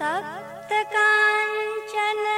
ञ्चन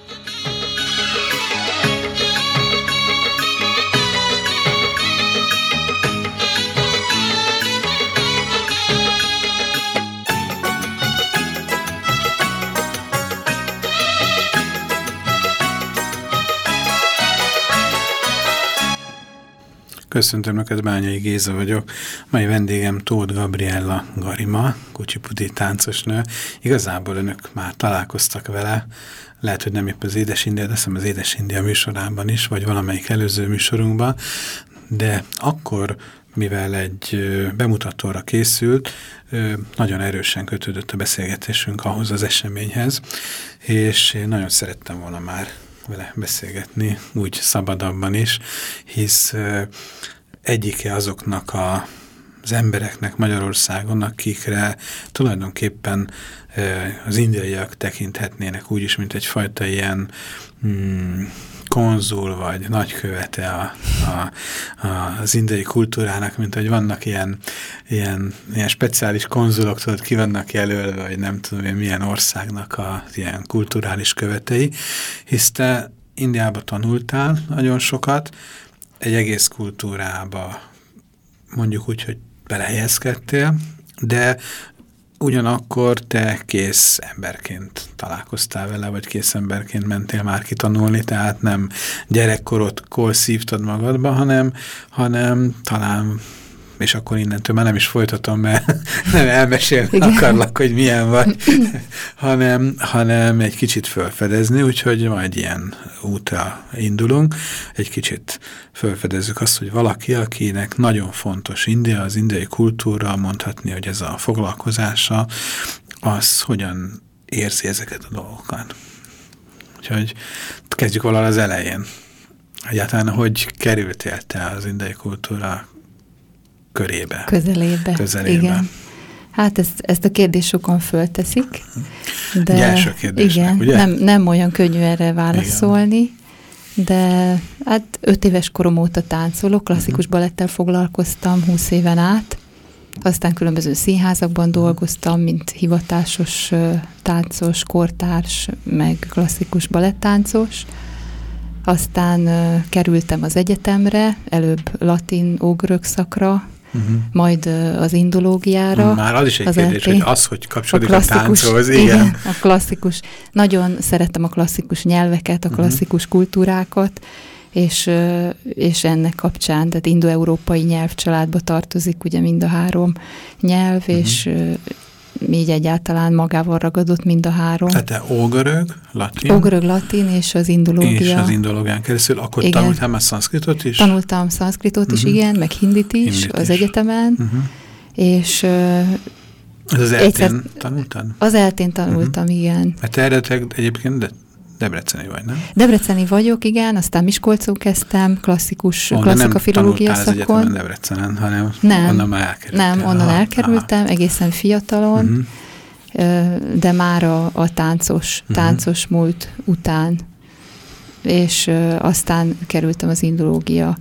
Köszöntöm Önöket, Bányai Géza vagyok. Mai vendégem Tóth Gabriella Garima, kucsipudi táncosnő. Igazából Önök már találkoztak vele, lehet, hogy nem épp az Édes India, de az Édes India műsorában is, vagy valamelyik előző műsorunkban, de akkor mivel egy bemutatóra készült, nagyon erősen kötődött a beszélgetésünk ahhoz az eseményhez, és én nagyon szerettem volna már vele beszélgetni, úgy szabadabban is, hisz egyike azoknak a, az embereknek Magyarországon, akikre tulajdonképpen az indiaiak tekinthetnének úgy is, mint egyfajta ilyen hmm, konzul vagy nagykövete a, a, a, az indiai kultúrának, mint hogy vannak ilyen, ilyen, ilyen speciális konzulok, tudod, ki vannak jelölve, vagy nem tudom én milyen országnak a ilyen kulturális követei, hisz te Indiába tanultál nagyon sokat, egy egész kultúrába mondjuk úgy, hogy belehelyezkedtél, de ugyanakkor te kész emberként találkoztál vele, vagy kész emberként mentél már kitanulni, tehát nem gyerekkorodkor szívtad magadba, hanem, hanem talán és akkor innentől már nem is folytatom, mert nem elmesélni Igen. akarlak, hogy milyen vagy, hanem, hanem egy kicsit felfedezni, úgyhogy majd ilyen útra indulunk, egy kicsit felfedezzük azt, hogy valaki, akinek nagyon fontos India, az indiai kultúra, mondhatni, hogy ez a foglalkozása, az hogyan érzi ezeket a dolgokat. Úgyhogy kezdjük valahol az elején. Egyáltalán, hogy kerültél te az indiai kultúra körébe. Közelébe. Közelébe. Igen. Hát ezt, ezt a kérdést sokan fölteszik. De kérdésnek, igen, ugye? Nem, nem olyan könnyű erre válaszolni. Igen. De hát öt éves korom óta táncolok, klasszikus mhm. balettel foglalkoztam 20 éven át, aztán különböző színházakban mhm. dolgoztam, mint hivatásos táncos, kortárs, meg klasszikus balettáncos. Aztán kerültem az egyetemre, előbb latin ógörög szakra, uh -huh. majd az indológiára. Már az is egy az kérdés, LP. hogy az, hogy kapcsolódik a, a tánchoz, igen. igen. A klasszikus, nagyon szerettem a klasszikus nyelveket, a mhm. klasszikus uh -huh. kultúrákat, és, és ennek kapcsán, tehát indo-európai nyelvcsaládba tartozik ugye mind a három nyelv, uh mhm. -huh. és így egyáltalán magával ragadott mind a három. Tehát te ógörög, latin? Ógörög, latin és az indológia. És az indológián keresztül. Akkor igen. tanultál már szanszkritot is? Tanultam szanszkritot uh -huh. is, mhm. igen, meg hindit is hindit az is. egyetemen. Uh mhm. -huh. És ez az eltén tanultad? Az eltén tanultam, uh -huh. igen. Mert te eredetileg egyébként de Debreceni vagy, nem? Debreceni vagyok, igen, aztán Miskolcon kezdtem, klasszikus, oh, klasszika filológia szakon. Nem Debrecenen, hanem nem, onnan már elkerültem. Nem, onnan aha, elkerültem, aha. egészen fiatalon, uh -huh. de már a, a táncos, mhm. táncos múlt után, és aztán kerültem az indológia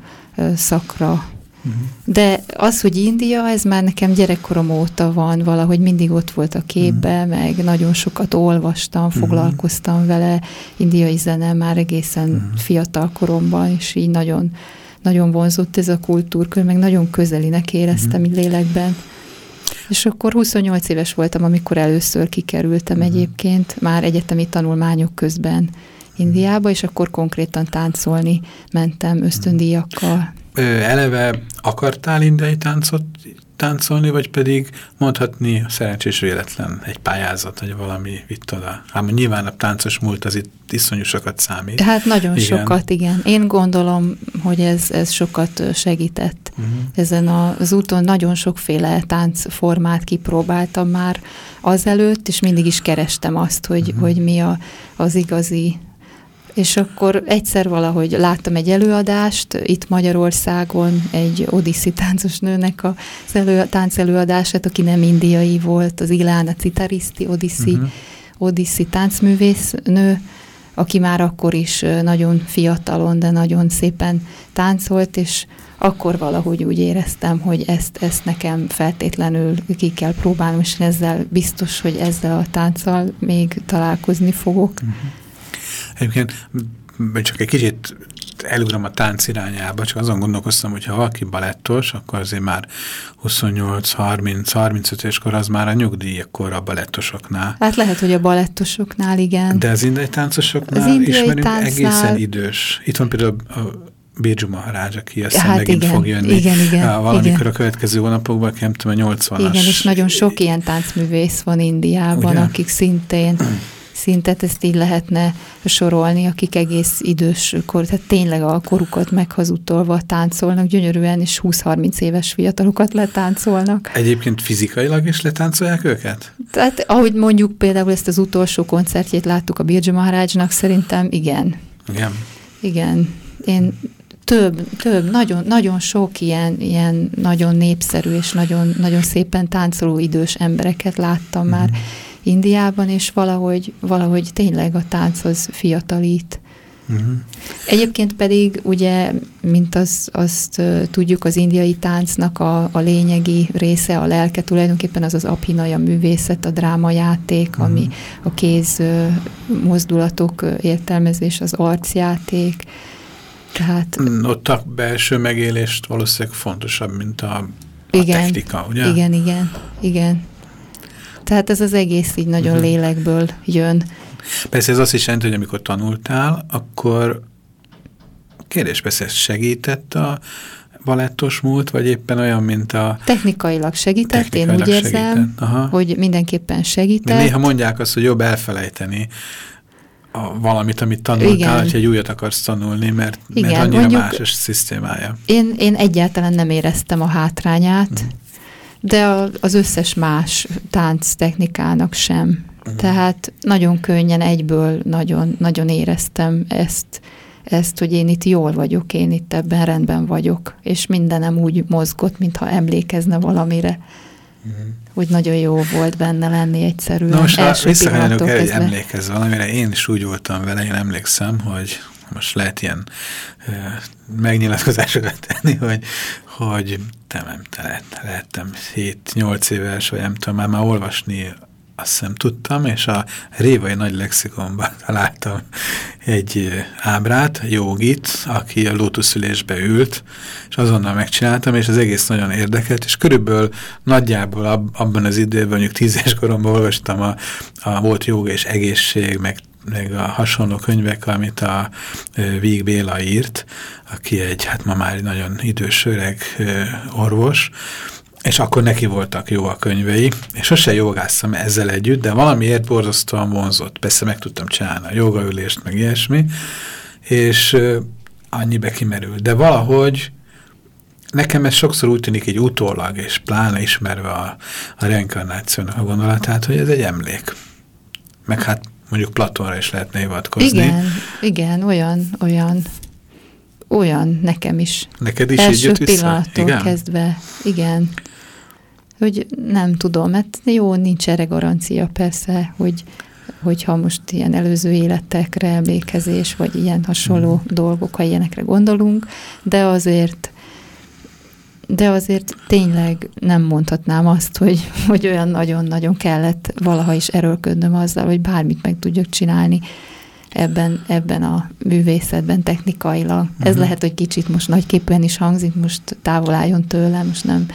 szakra, Uh-huh. De az, hogy India, ez már nekem gyerekkorom óta van, valahogy mindig ott volt a képbe, uh-huh. meg nagyon sokat olvastam, uh-huh. foglalkoztam vele, indiai zene már egészen uh-huh. fiatal koromban, és így nagyon, nagyon vonzott ez a kultúrkör, meg nagyon közelinek éreztem uh-huh. lélekben. És akkor 28 éves voltam, amikor először kikerültem uh-huh. egyébként, már egyetemi tanulmányok közben Indiába, és akkor konkrétan táncolni mentem ösztöndíjakkal. Eleve akartál indiai táncot táncolni, vagy pedig mondhatni szerencsés véletlen egy pályázat, vagy valami vitt oda. Ám nyilván a táncos múlt az itt iszonyú sokat számít. Hát nagyon igen. sokat, igen. Én gondolom, hogy ez, ez sokat segített. Uh mhm. -huh. Ezen az úton nagyon sokféle táncformát kipróbáltam már azelőtt, és mindig is kerestem azt, hogy, uh mhm. -huh. hogy mi a, az igazi és akkor egyszer valahogy láttam egy előadást itt Magyarországon, egy odiszi táncos nőnek a elő, tánc előadását, aki nem indiai volt, az Ilána Citariszti, odiszi, uh-huh. odiszi táncművésznő, aki már akkor is nagyon fiatalon, de nagyon szépen táncolt, és akkor valahogy úgy éreztem, hogy ezt, ezt nekem feltétlenül ki kell próbálnom, és ezzel biztos, hogy ezzel a tánccal még találkozni fogok. Uh-huh. Egyébként csak egy kicsit elugrom a tánc irányába, csak azon gondolkoztam, hogy ha valaki balettos, akkor azért már 28, 30, 35 éskor az már a nyugdíjakkor a balettosoknál. Hát lehet, hogy a balettosoknál, igen. De az indiai táncosoknál az indiai ismerünk táncnál... egészen idős. Itt van például a Birju Maharaj, aki azt hát megint igen, fog jönni. Igen, igen, valamikor igen. a következő hónapokban, nem tudom, a 80-as. Igen, és nagyon sok ilyen táncművész van Indiában, Ugye? akik szintén szintet, ezt így lehetne sorolni, akik egész idős kor, tehát tényleg a korukat meghazudtolva táncolnak gyönyörűen, és 20-30 éves fiatalokat letáncolnak. Egyébként fizikailag is letáncolják őket? Tehát ahogy mondjuk például ezt az utolsó koncertjét láttuk a Birja Maharajnak, szerintem igen. Igen. Igen. Én több, több, nagyon, nagyon sok ilyen, ilyen nagyon népszerű és nagyon, nagyon szépen táncoló idős embereket láttam mm. már mhm. Indiában, és valahogy, valahogy tényleg a tánc az fiatalít. Uh-huh. Egyébként pedig ugye, mint az, azt tudjuk, az indiai táncnak a, a lényegi része, a lelke tulajdonképpen az az apinaja művészet, a drámajáték, uh-huh. ami a kéz mozdulatok értelmezés, az arcjáték. Tehát, mm, Ott a belső megélést valószínűleg fontosabb, mint a, a igen, technika, ugye? Igen, igen, igen. Tehát ez az egész így nagyon uh-huh. lélekből jön. Persze ez azt is jelenti, hogy amikor tanultál, akkor kérdés persze segített a balettos múlt, vagy éppen olyan, mint a... Technikailag segített, technikailag én úgy érzem, hogy mindenképpen segített. Mert néha mondják azt, hogy jobb elfelejteni a, valamit, amit tanultál, Igen. hogyha egy újat akarsz tanulni, mert, Igen, mert annyira más a szisztémája. Én, én egyáltalán nem éreztem a hátrányát, uh-huh de a, az összes más tánc technikának sem. Uh-huh. Tehát nagyon könnyen egyből nagyon, nagyon éreztem ezt, ezt, hogy én itt jól vagyok, én itt ebben rendben vagyok, és mindenem úgy mozgott, mintha emlékezne valamire. Uh-huh. Úgy nagyon jó volt benne lenni egyszerűen. Na most első visszakanyarok el, hogy emlékezz valamire. Én is úgy voltam vele, én emlékszem, hogy most lehet ilyen ö, megnyilatkozásokat tenni, hogy, hogy nem, nem lehet, lehettem 7-8 éves, vagy nem tudom, már, már olvasni azt hiszem tudtam, és a Révai Nagy Lexikonban találtam egy ábrát, jogit, aki a lótuszülésbe ült, és azonnal megcsináltam, és az egész nagyon érdekelt, és körülbelül nagyjából ab, abban az időben, mondjuk tíz éves koromban olvastam a, a volt joga és egészség, meg meg a hasonló könyvek, amit a Víg Béla írt, aki egy, hát ma már nagyon idős öreg orvos, és akkor neki voltak jó a könyvei, és sose jogáztam ezzel együtt, de valamiért borzasztóan vonzott. Persze meg tudtam csinálni a jogaülést, meg ilyesmi, és annyibe kimerül. De valahogy nekem ez sokszor úgy tűnik egy utólag, és pláne ismerve a, a reinkarnációnak a gondolatát, hogy ez egy emlék. Meg hát mondjuk Platonra is lehetne hivatkozni. Igen, igen, olyan, olyan, olyan nekem is. Neked is Első így jött vissza? pillanattól igen? kezdve, igen. Hogy nem tudom, mert jó, nincs erre garancia persze, hogy hogyha most ilyen előző életekre emlékezés, vagy ilyen hasonló mm. dolgok, ha ilyenekre gondolunk, de azért de azért tényleg nem mondhatnám azt, hogy, hogy olyan nagyon-nagyon kellett valaha is erőlködnöm azzal, hogy bármit meg tudjak csinálni ebben, ebben a művészetben technikailag. Uh-huh. Ez mhm. lehet, hogy kicsit most nagyképpen is hangzik, most távol álljon tőlem, most nem,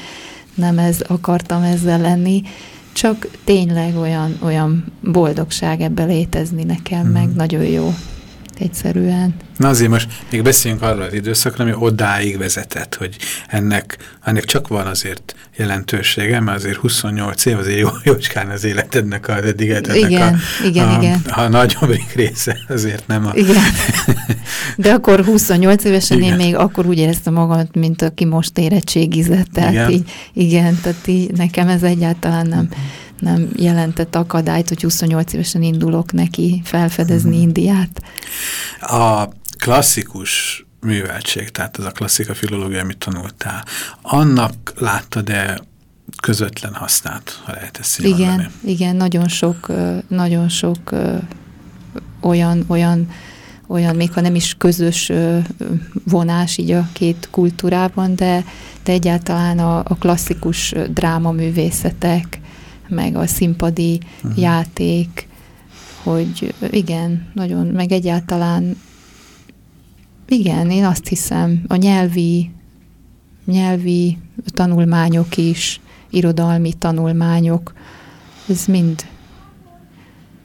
nem ez akartam ezzel lenni, csak tényleg olyan, olyan boldogság ebbe létezni nekem, uh-huh. meg nagyon jó. Egyszerűen. Na azért most még beszéljünk arról az időszakra, ami odáig vezetett, hogy ennek, ennek csak van azért jelentősége, mert azért 28 év azért jó, jócskán az életednek az eddig igen, a, igen, a, igen. a, nagyobbik része azért nem a... Igen. De akkor 28 évesen igen. én még akkor úgy éreztem magamat, mint aki most érettségizett. Tehát igen. Így, igen, tehát így nekem ez egyáltalán nem, nem jelentett akadályt, hogy 28 évesen indulok neki felfedezni hmm. Indiát. A klasszikus műveltség, tehát ez a klasszika filológia, amit tanultál, annak láttad-e közvetlen hasznát, ha lehet ezt Igen, mondani? igen, nagyon sok, nagyon sok olyan, olyan, olyan, még ha nem is közös vonás így a két kultúrában, de, de egyáltalán a, a klasszikus drámaművészetek, meg a színpadi uh -huh. játék, hogy igen, nagyon, meg egyáltalán igen, én azt hiszem, a nyelvi, nyelvi tanulmányok is, irodalmi tanulmányok, ez mind,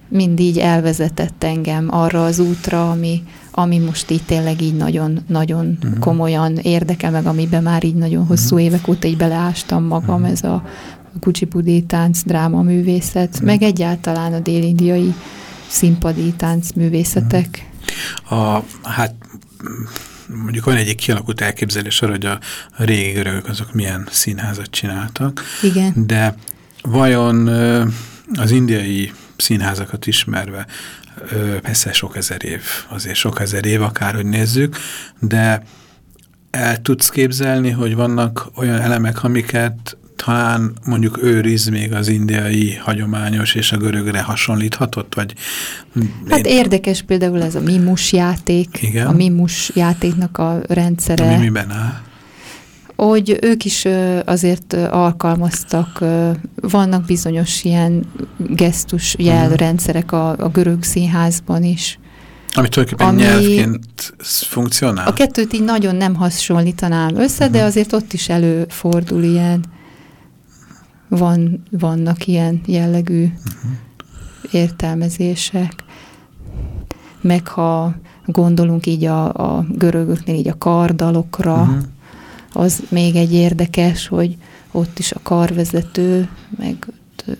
mind így elvezetett engem arra az útra, ami, ami most így tényleg így nagyon, nagyon uh -huh. komolyan érdekel, meg amiben már így nagyon hosszú uh -huh. évek óta így beleástam magam, uh -huh. ez a kucsipudi tánc, dráma művészet, uh -huh. meg egyáltalán a délindiai színpadi táncművészetek. A, hát mondjuk van egyik kialakult elképzelés arra, hogy a, a régi görögök azok milyen színházat csináltak. Igen. De vajon az indiai színházakat ismerve, persze sok ezer év, azért sok ezer év, akárhogy nézzük, de el tudsz képzelni, hogy vannak olyan elemek, amiket talán mondjuk őriz még az indiai hagyományos és a görögre hasonlíthatott? Vagy hát én... érdekes például ez a mimus játék, Igen. a mimus játéknak a rendszere. Ami miben áll? Hogy ők is azért alkalmaztak, vannak bizonyos ilyen gesztus jelrendszerek a, a görög színházban is. Ami tulajdonképpen ami nyelvként funkcionál? A kettőt így nagyon nem hasonlítanám össze, uh -huh. de Mhm. azért ott is előfordul ilyen van, vannak ilyen jellegű uh -huh. értelmezések. Meg ha gondolunk így a, a görögöknél így a kardalokra, uh -huh. az még egy érdekes, hogy ott is a karvezető, meg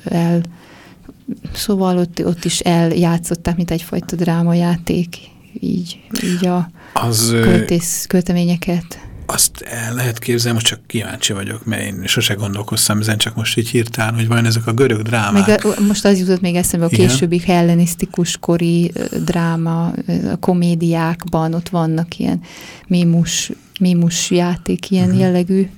el, szóval ott, ott is eljátszották, mint egyfajta drámajáték, így, így a az, költész, költeményeket azt el lehet képzelni, most csak kíváncsi vagyok, mert én sose gondolkoztam ezen, csak most így hirtelen, hogy vajon ezek a görög drámák. Meg a, most az jutott még eszembe, a későbbi hellenisztikus kori dráma, a komédiákban ott vannak ilyen mímus, mímus játék, ilyen uh -huh. jellegű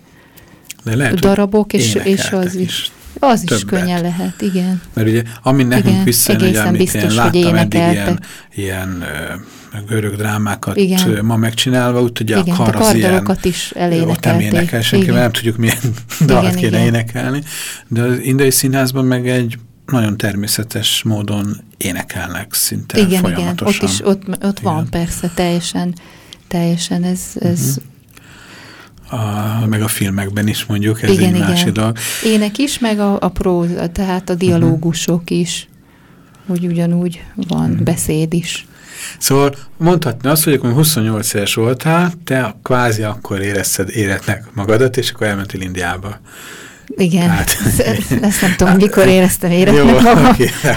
De lehet, darabok, és, és az is. is. Az többet. is könnyen lehet, igen. Mert ugye, ami nekünk visszajön, hogy amit biztos, én láttam eddig ilyen, ilyen görög drámákat Igen. ma megcsinálva, úgy ugye Igen, a kar az ilyen, is elénekelték. Ott nem énekel senki, nem tudjuk milyen dalt kéne igen. énekelni, de az indiai színházban meg egy nagyon természetes módon énekelnek szinte igen, folyamatosan. Igen, ott is, ott, ott van persze, teljesen, teljesen ez, ez uh -huh a, meg a filmekben is mondjuk, ez igen, egy igen. másik dolog. Ének is, meg a, a próza, tehát a dialógusok uh -huh. is, hogy ugyanúgy van uh -huh. beszéd is. Szóval mondhatni azt, hogy akkor 28 éves voltál, te kvázi akkor érezted életnek magadat, és akkor elmentél Indiába. Igen, hát, ezt nem tudom, mikor éreztem éretnek Jó, magam. Okay,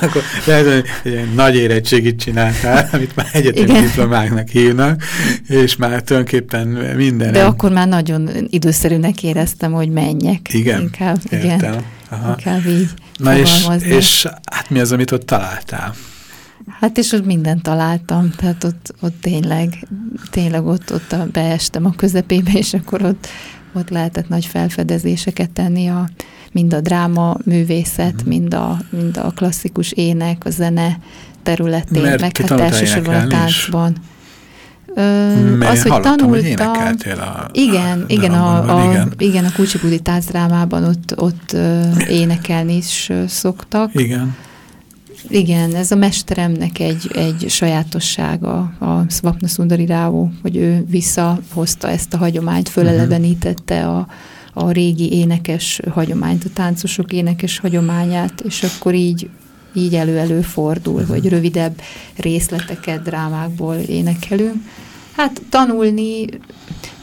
akkor, lehet, hogy egy nagy érettségit csináltál, amit már egyetemi diplomáknak hívnak, és már tulajdonképpen minden. De akkor már nagyon időszerűnek éreztem, hogy menjek. Igen, inkább, értem. Igen, Aha. inkább így Na és, és hát mi az, amit ott találtál? Hát és ott mindent találtam, tehát ott, ott tényleg, tényleg ott, ott beestem a közepébe, és akkor ott, ott lehetett nagy felfedezéseket tenni, a, mind a dráma művészet, mm. mind, a, mind a klasszikus ének, a zene területén, Mert meg hát elsősorban a táncban. Ö, az, hogy tanultam. Hogy a, igen, a igen, a, a, igen. igen, a Kucsipudi táncdrámában ott, ott énekelni is szoktak. Igen. Igen, ez a mesteremnek egy, egy sajátossága, a Svapna Sundari Rávó, hogy ő visszahozta ezt a hagyományt, fölelevenítette a, a régi énekes hagyományt, a táncosok énekes hagyományát, és akkor így így elő-elő fordul, uh-huh. hogy rövidebb részleteket drámákból énekelünk. Hát tanulni,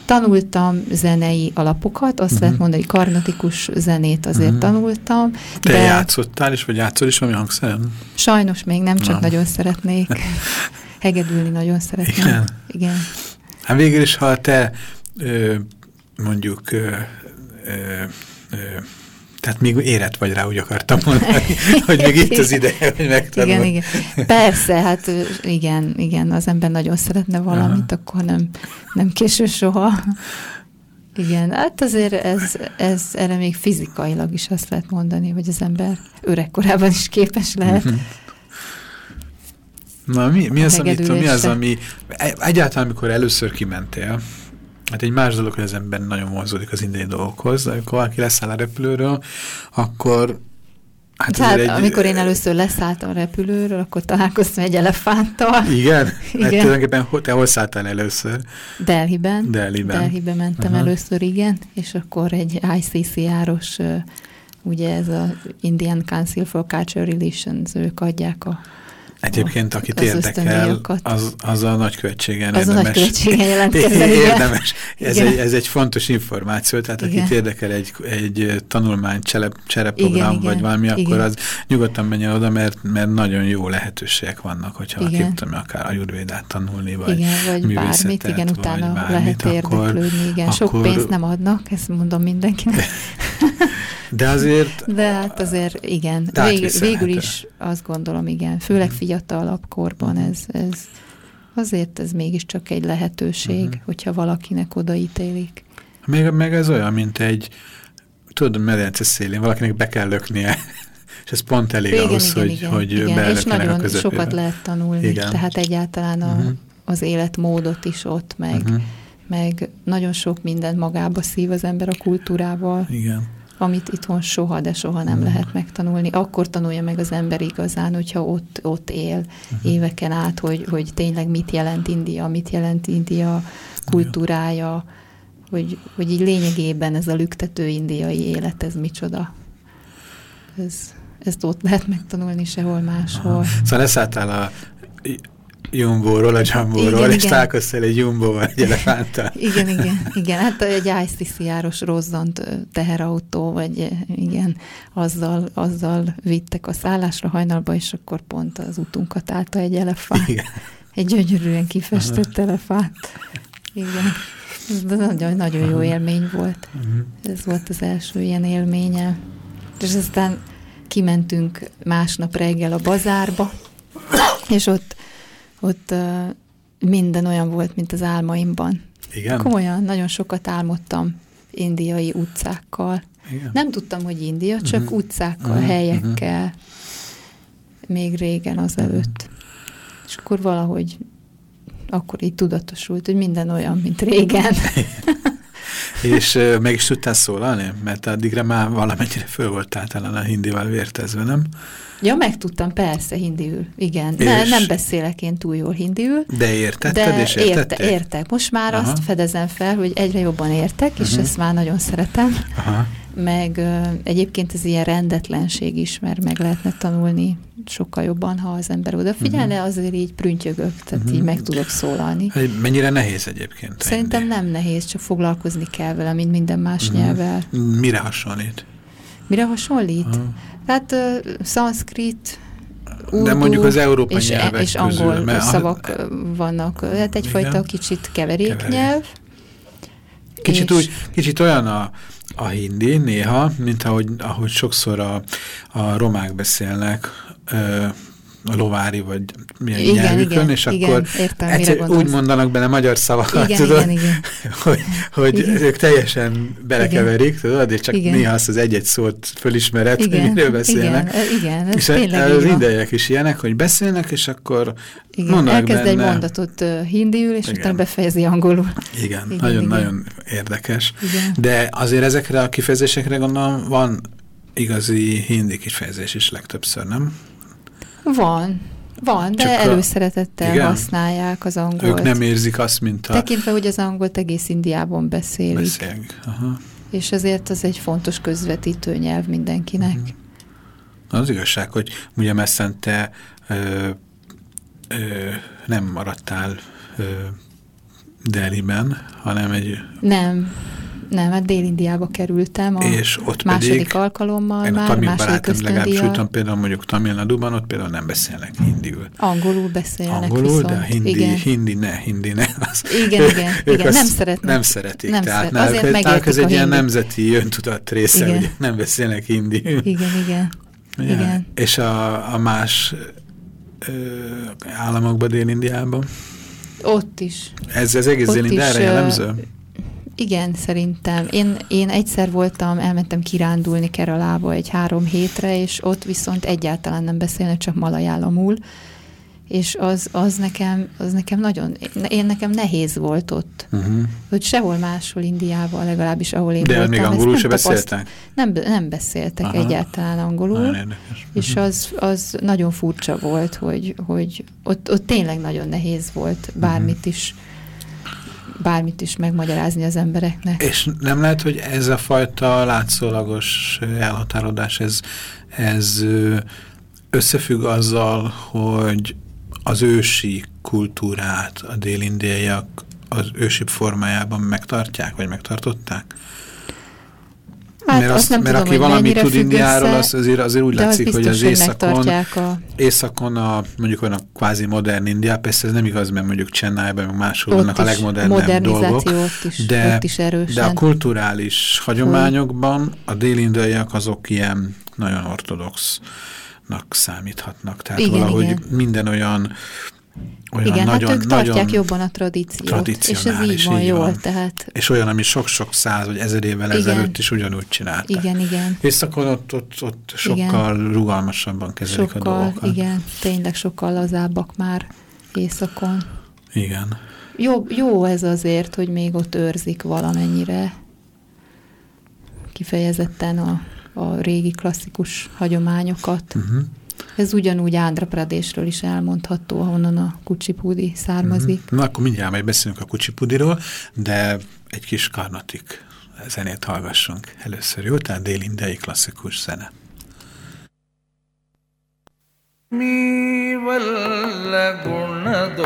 tanultam zenei alapokat, azt uh-huh. lehet mondani, karnatikus zenét azért uh-huh. tanultam. Te de játszottál is, vagy játszol is, ami hangszeren? Sajnos még nem, csak Na. nagyon szeretnék. Hegedülni nagyon szeretnék. Igen? Igen. Hát végül is, ha te ö, mondjuk ö, ö, ö, tehát még érett vagy rá, úgy akartam mondani, hogy még itt az ideje, hogy megtanul. Igen, igen. Persze, hát igen, igen, az ember nagyon szeretne valamit, Aha. akkor nem, nem késő soha. Igen, hát azért ez, ez erre még fizikailag is azt lehet mondani, hogy az ember öregkorában is képes lehet. Mhm. Na, mi, mi, az, amit, mi az, ami egyáltalán, amikor először kimentél, Hát egy más dolog, hogy az ember nagyon vonzódik az indiai dolgokhoz, de amikor valaki leszáll a repülőről, akkor Hát Tehát egy... amikor én először leszálltam a repülőről, akkor találkoztam egy elefánttal. Igen? Hát igen. Hát tulajdonképpen te hol szálltál először? Delhiben. Delhiben. Delhiben mentem Aha. először, igen, és akkor egy ICC-áros, ugye ez a Indian Council for Cultural Relations, ők adják a Egyébként, akit az érdekel, az, az a nagykövetségen az érdemes. a nagykövetségen jelentkezzen, Érdemes. Ez egy, ez egy fontos információ, tehát igen. akit érdekel egy, egy tanulmány csereprogram, igen, vagy igen, valami, igen. akkor az nyugodtan menjen oda, mert, mert nagyon jó lehetőségek vannak, hogyha igen. aki tudom, akár ajurvédát tanulni, vagy igen, vagy bármit, igen, utána bármit, lehet érdeklődni, igen. Sok akkor... pénzt nem adnak, ezt mondom mindenkinek. De azért... De hát azért igen. Vég, végül is azt gondolom, igen. Főleg mhm. fiatalabb korban mhm. ez, ez azért ez mégiscsak egy lehetőség, uh-huh. hogyha valakinek odaítélik. Meg, meg ez olyan, mint egy tudod, medence szélén, valakinek be kell löknie, és ez pont elég igen, ahhoz, igen, hogy, igen, hogy igen. És nagyon a sokat lehet tanulni, igen. tehát egyáltalán a, uh -huh. az életmódot is ott, meg, uh -huh. meg nagyon sok mindent magába szív az ember a kultúrával. Igen amit itthon soha, de soha nem uh lehet megtanulni. Akkor tanulja meg az ember igazán, hogyha ott, ott él uh-huh. éveken át, hogy, hogy tényleg mit jelent India, mit jelent India kultúrája, hogy, hogy így lényegében ez a lüktető indiai élet, ez micsoda. Ez, ezt ott lehet megtanulni sehol máshol. Aha. Szóval leszálltál a Jumbóról, a Jambóról, és találkoztál egy Jumbóval, egy elefánttal. Igen, igen, igen. Hát egy ICC-járos rozzant teherautó, vagy igen, azzal, azzal vittek a szállásra hajnalba, és akkor pont az utunkat állta egy elefánt. Igen. Egy gyönyörűen kifestett Aha. elefánt. Igen. Ez nagyon, nagyon jó élmény volt. Uh mhm. -huh. Ez volt az első ilyen élménye. És aztán kimentünk másnap reggel a bazárba, és ott ott minden olyan volt, mint az álmaimban. Igen? Komolyan, nagyon sokat álmodtam indiai utcákkal. Igen. Nem tudtam, hogy India, csak uh mhm. -huh. utcákkal, uh mhm. -huh. helyekkel. -huh. Még régen azelőtt. Uh -huh. És akkor valahogy akkor így tudatosult, hogy minden olyan, mint régen. És meg is tudtál szólalni? Mert addigra már valamennyire föl voltál talán a hindival vértezve, nem? Ja, megtudtam, persze, hindiül. Igen. Ne, nem beszélek én túl jól hindiül. De értetted de és értették? Érte, értek. Most már Aha. azt fedezem fel, hogy egyre jobban értek, és uh mhm. -huh. ezt már nagyon szeretem. Aha. Meg uh, egyébként ez ilyen rendetlenség is, mert meg lehetne tanulni sokkal jobban, ha az ember odafigyelne, uh mhm. -huh. azért így prüntjögök, tehát uh -huh. így mhm. meg tudok szólalni. Mennyire nehéz egyébként? Szerintem nem nehéz, csak foglalkozni kell vele, mint minden más uh -huh. nyelvvel. Mire hasonlít? Mire hasonlít? -huh. Hát uh, szanszkrit, Urdu, De mondjuk az európai és, nyelvek És angol közül, mert szavak a, vannak. Hát egyfajta igen. kicsit keveréknyelv. Kicsit, úgy, kicsit olyan a, a hindi néha, mint ahogy, ahogy sokszor a, a romák beszélnek, lovári, vagy milyen igen, nyelvükön, igen, és igen, akkor értem, egyszer, úgy mondanak bele magyar szavakat, igen, tudod, igen, igen. hogy, hogy igen. ők teljesen belekeverik, igen. tudod, és csak igen. néha azt az egy-egy szót fölismered, igen, hogy miről beszélnek. Igen, igen ez és tényleg az indiaiak is ilyenek, hogy beszélnek, és akkor igen, mondanak elkezd benne. egy mondatot hindiül, és igen. utána befejezi angolul. Igen, nagyon-nagyon érdekes. Igen. De azért ezekre a kifejezésekre gondolom van igazi hindi kifejezés is legtöbbször, nem? Van, van, de Csak előszeretettel igen, használják az angolt. Ők nem érzik azt, mint a... Tekintve, hogy az angolt egész Indiában beszélik. Beszélik, aha. És ezért az egy fontos közvetítő nyelv mindenkinek. Uh mhm. -huh. Az igazság, hogy ugye messzente ö, ö, nem maradtál ö, Delhiben, hanem egy... Nem, nem, hát Dél-Indiába kerültem a és ott második pedig, alkalommal én már, a tamil második barátom ösztöndíjjal. tudom, például mondjuk Tamil Naduban, ott például nem beszélnek hindiül. Angolul beszélnek Angolul, viszont. de hindi, igen. hindi ne, hindi ne. Az, Igen, igen, igen, nem szeretnek. Nem szeretik. Nem tehát szeret- azért náluk ez egy ilyen nemzeti öntudat része, Igen. hogy nem beszélnek hindiül. Igen, igen. Ugye? igen. És a, a más ö, államokban, Dél-Indiában? Ott is. Ez, ez egész Dél-Indiára jellemző? Igen, szerintem. Én, én egyszer voltam, elmentem kirándulni Keralába egy három hétre, és ott viszont egyáltalán nem beszélnek, csak malajálamul. És az, az, nekem, az nekem nagyon, én nekem nehéz volt ott. Uh -huh. Hogy sehol máshol Indiában, legalábbis ahol én De voltam. még angolul nem se beszéltek? Nem, nem beszéltek Aha. egyáltalán angolul. És Mhm. az, az nagyon furcsa volt, hogy, hogy ott, ott tényleg nagyon nehéz volt bármit is bármit is megmagyarázni az embereknek. És nem lehet, hogy ez a fajta látszólagos elhatárolás, ez, ez összefügg azzal, hogy az ősi kultúrát a délindiaiak az ősi formájában megtartják, vagy megtartották? Hát mert azt azt, nem mert tudom, aki valamit tud Indiáról, az azért, azért úgy de az látszik, hogy az északon, a... északon a, mondjuk olyan a kvázi modern India, persze ez nem igaz, mert mondjuk Chennai-ban, meg máshol Ott vannak a legmodernebb dolgok, is, de, ott is erősen. de a kulturális hagyományokban a délindiaiak azok ilyen nagyon ortodoxnak számíthatnak. Tehát Igen, valahogy igen. minden olyan, olyan Igen, nagyon, hát ők tartják nagyon, jobban a tradíciót, és ez így van így jól, van. tehát és olyan, ami sok-sok száz vagy ezer évvel Igen. ezelőtt is ugyanúgy csinálták. igen, igen. Északon ott, ott, ott sokkal igen. rugalmasabban kezelik a Sokkal, dolgokat. igen, tényleg sokkal lazábbak már éjszakon. Igen. Jó, jó ez azért, hogy még ott őrzik valamennyire kifejezetten a, a régi klasszikus hagyományokat. Uh -huh. Ez ugyanúgy Ándra Pradésről is elmondható, ahonnan a kucsipúdi származik. Mm. Na akkor mindjárt majd beszélünk a kucsipudiról, de egy kis karnatik zenét hallgassunk először, jó? Tehát délindei klasszikus zene. Mi valla gunadoshamé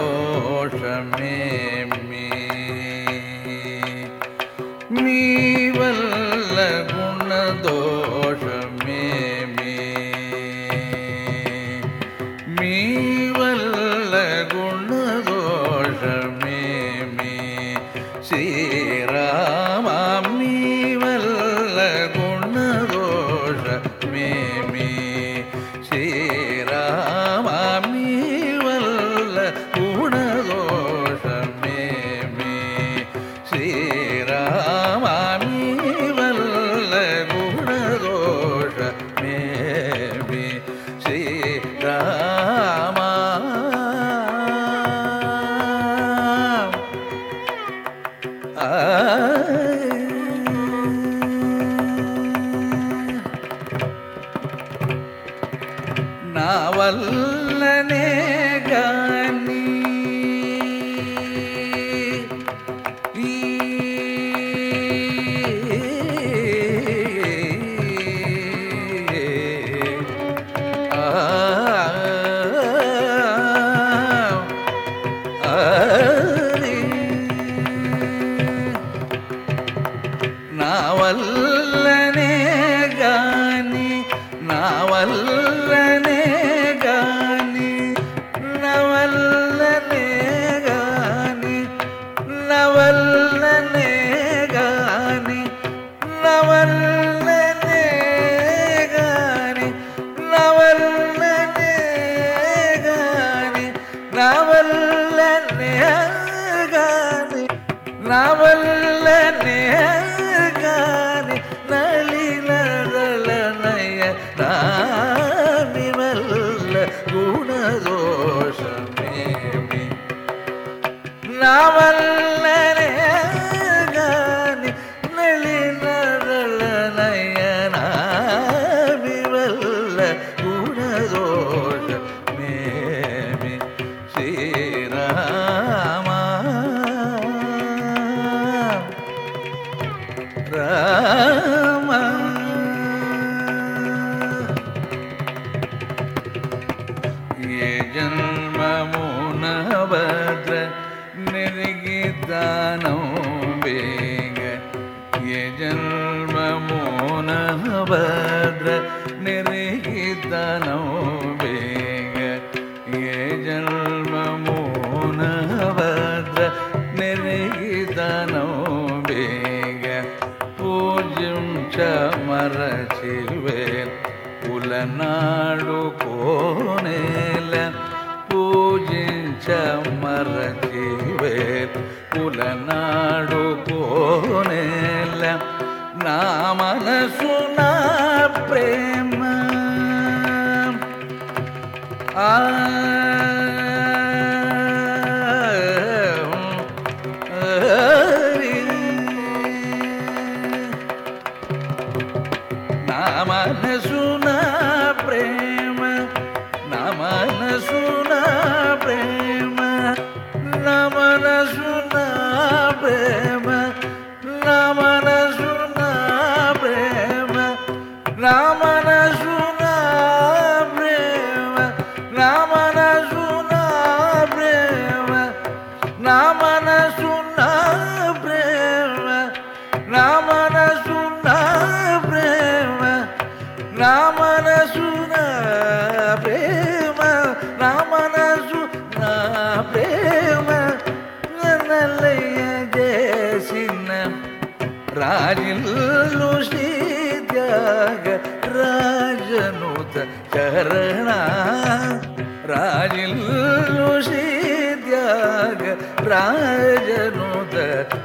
ग राजनुत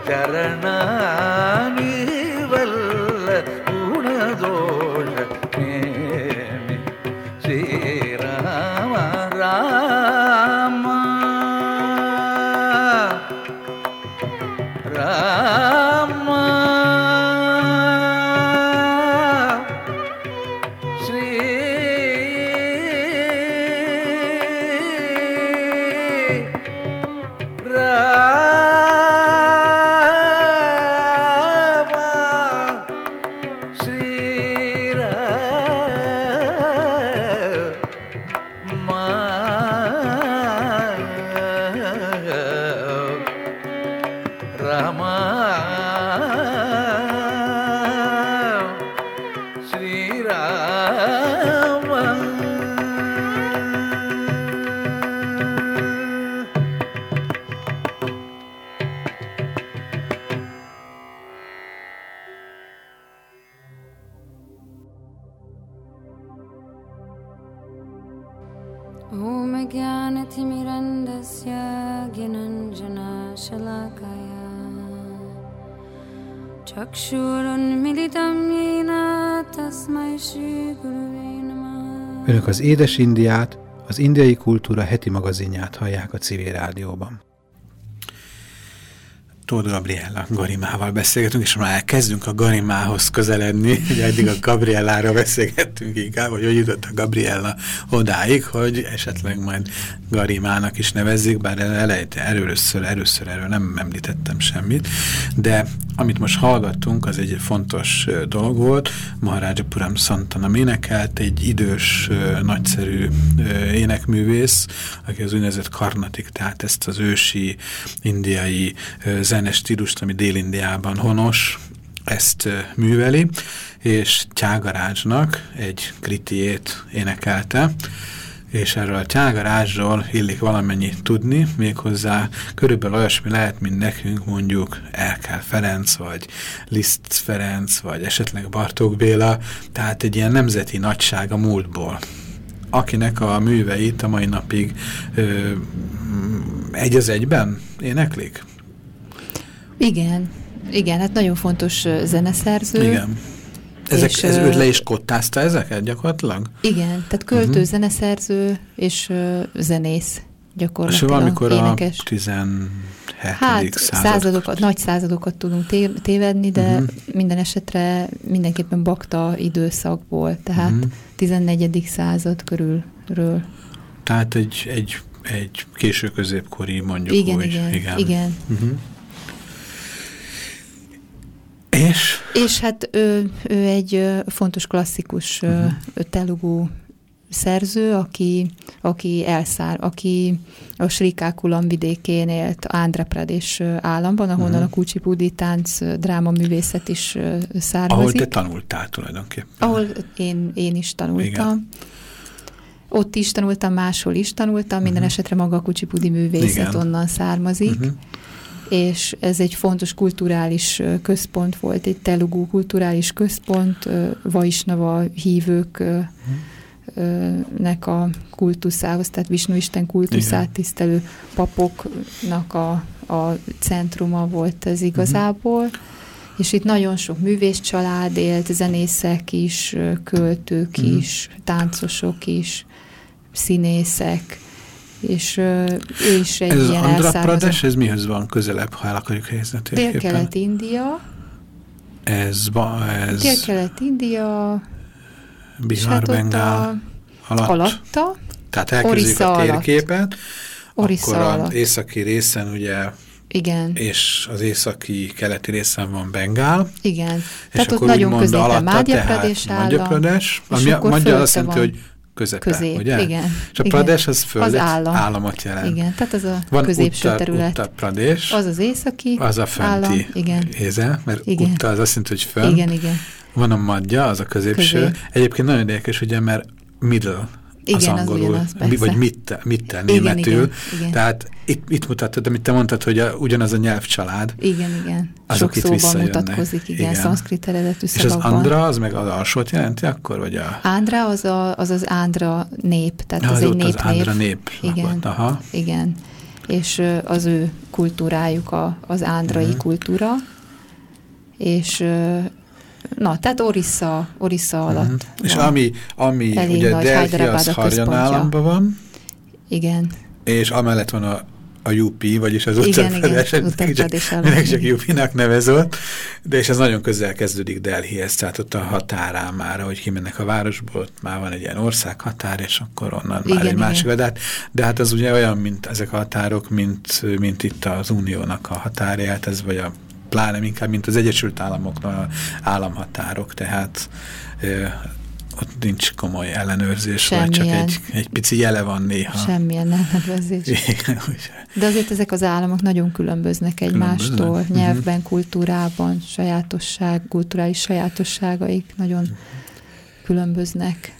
चरणा Önök az Édes Indiát, az indiai kultúra heti magazinját hallják a civil rádióban. Tóth Gabriella Garimával beszélgetünk, és már kezdünk a Garimához közeledni, ugye eddig a Gabriellára beszélgettünk inkább, hogy hogy jutott a Gabriella odáig, hogy esetleg majd Garimának is nevezzük, bár elejte először, először erről nem említettem semmit, de amit most hallgattunk, az egy fontos dolog volt. Maharaja Puram Santana énekelt, egy idős, nagyszerű énekművész, aki az úgynevezett karnatik, tehát ezt az ősi indiai ö, zenes stílust, ami Dél-Indiában honos, ezt műveli, és Tyágarácsnak egy kritiét énekelte, és erről a tyágarázsról illik valamennyit tudni, méghozzá körülbelül olyasmi lehet, mint nekünk mondjuk Elkel Ferenc, vagy Liszt Ferenc, vagy esetleg Bartók Béla, tehát egy ilyen nemzeti nagyság a múltból akinek a műveit a mai napig ö, egy az egyben éneklik? Igen, igen, hát nagyon fontos zeneszerző. Igen. Ezek, És, ez ő le is kottázta ezeket gyakorlatilag? Igen, tehát költő, Mhm. uh-huh. zeneszerző és zenész És gyakorlatilag. valamikor a énekes. 17. Hát század. századokat, nagy századokat tudunk té- tévedni, de Mhm. uh-huh. minden esetre mindenképpen bakta időszakból, tehát Mhm. uh-huh. 14. század körülről. Tehát egy, egy, egy késő középkori mondjuk Igen, úgy. igen, igen. igen. Uh-huh. És? És hát ő, ő egy fontos klasszikus uh-huh. telugu szerző, aki, aki elszár, aki a Srikákulam vidékén élt Andhra Pradesh államban, ahonnan uh-huh. a Kuchipudi tánc drámaművészet is ö, származik. Ahol te tanultál tulajdonképpen. Ahol én, én is tanultam. Igen. Ott is tanultam, máshol is tanultam, minden Mhm. esetre maga a Kuchipudi művészet Igen. onnan származik, Mhm. És ez egy fontos kulturális központ volt, egy telugu kulturális központ, Vaisnava hívők Mhm. nek a kultuszához, tehát Visnu Isten kultuszát Igen. tisztelő papoknak a, a centruma volt ez igazából. Mhm. És itt nagyon sok művész család élt, zenészek is, költők Mhm. is, táncosok is, színészek, és ő is egy Ez az ilyen Andhra elszármazott. Pradesh, ez mihez van közelebb, ha el akarjuk helyezni? Dél-Kelet-India, Ez, ez Dél-Kelet-India, és Bihar, hát ott Bengál alatt. alatta, Tehát elkezdjük a térképet, Orissza akkor alatt. az északi részen ugye, igen, és az északi keleti részen van Bengál, igen. és Tehát ott akkor nagyon úgymond középen tehát Pradesh állam, Pradesh, és ami magyar azt jelenti, hogy közepe, közép, ugye? igen. És a igen. Pradesh az földet, Az állam. államot jelent. Igen, tehát az a Van középső Uttar, terület. Uttar Pradesh, Az az északi az a fenti állam, igen. éze, mert Igen. Uttar az azt jelenti, hogy fönn. Igen, igen. Van a madja, az a középső. Közép. Egyébként nagyon érdekes, ugye, mert middle az Igen, az angolul, ugyanaz, mi- persze. vagy mittel, mittel Igen, németül. igen, igen. Tehát itt, itt mutattad, amit te mondtad, hogy a, ugyanaz a nyelvcsalád. Igen, igen. Azok Sok itt szóban mutatkozik, igen, Igen. szanszkrit eredetű És az. Andra, az meg az alsót jelenti akkor, vagy a... Ándra az, a, az az Ándra nép, tehát Ja, az az egy ott az. Ándra nép Igen. lakott, aha. Igen. És az ő kultúrájuk a, az ándrai Mhm. kultúra. És na, tehát Orissa, Orissa alatt. Mhm. És van. ami, ami Elég ugye Delhi az Harjan államban van, Igen. és amellett van a, a UP, vagyis az Uttar mindenki csak. UP-nak nevezett, de és ez nagyon közel kezdődik Delhihez, tehát ott a határán már, hogy kimennek a városból, ott már van egy ilyen országhatár, és akkor onnan Igen, már egy igen. másik, de hát, de hát az ugye olyan, mint ezek a határok, mint, mint itt az Uniónak a határját, ez vagy a pláne inkább, mint az Egyesült Államoknak a államhatárok, tehát ott nincs komoly ellenőrzés, vagy csak Semmilyen. egy, egy pici jele van néha. Semmilyen ellenőrzés. Igen, De azért ezek az államok nagyon különböznek egymástól, Különböznek? Mhm. nyelvben, kultúrában, sajátosság, kulturális sajátosságaik nagyon különböznek.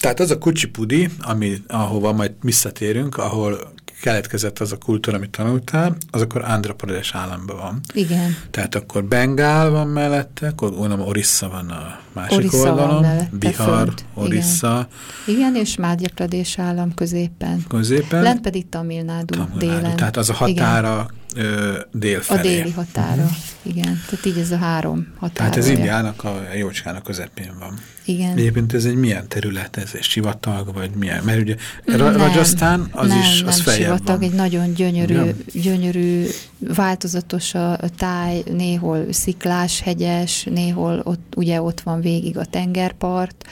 Tehát az a kucsipudi, ami, ahova majd visszatérünk, ahol keletkezett az a kultúra, amit tanultál, az akkor Andhra Pradesh államban van. Igen. Tehát akkor Bengál van mellette, akkor gondolom Orissa van a másik Orissa oldalon, mellette, Bihar, Orissa, Igen, és Madhya Pradesh állam középen. középen. Lent pedig Tamil Nadu, Tamil délen. Nadu. Tehát az a határa ö, dél Igen, a déli határa. Igen, tehát így ez a három határa. Tehát ez Indiának a jócskának közepén van. Igen. Egyébként ez egy milyen terület, ez egy sivatag, vagy milyen? Mert ugye Nem, Ra- Rajasztán az nem, is, az nem feljebb sivatag, van. egy nagyon gyönyörű, Ugye? gyönyörű, változatos a, a táj, néhol sziklás, hegyes, néhol ott, ugye ott van végig a tengerpart,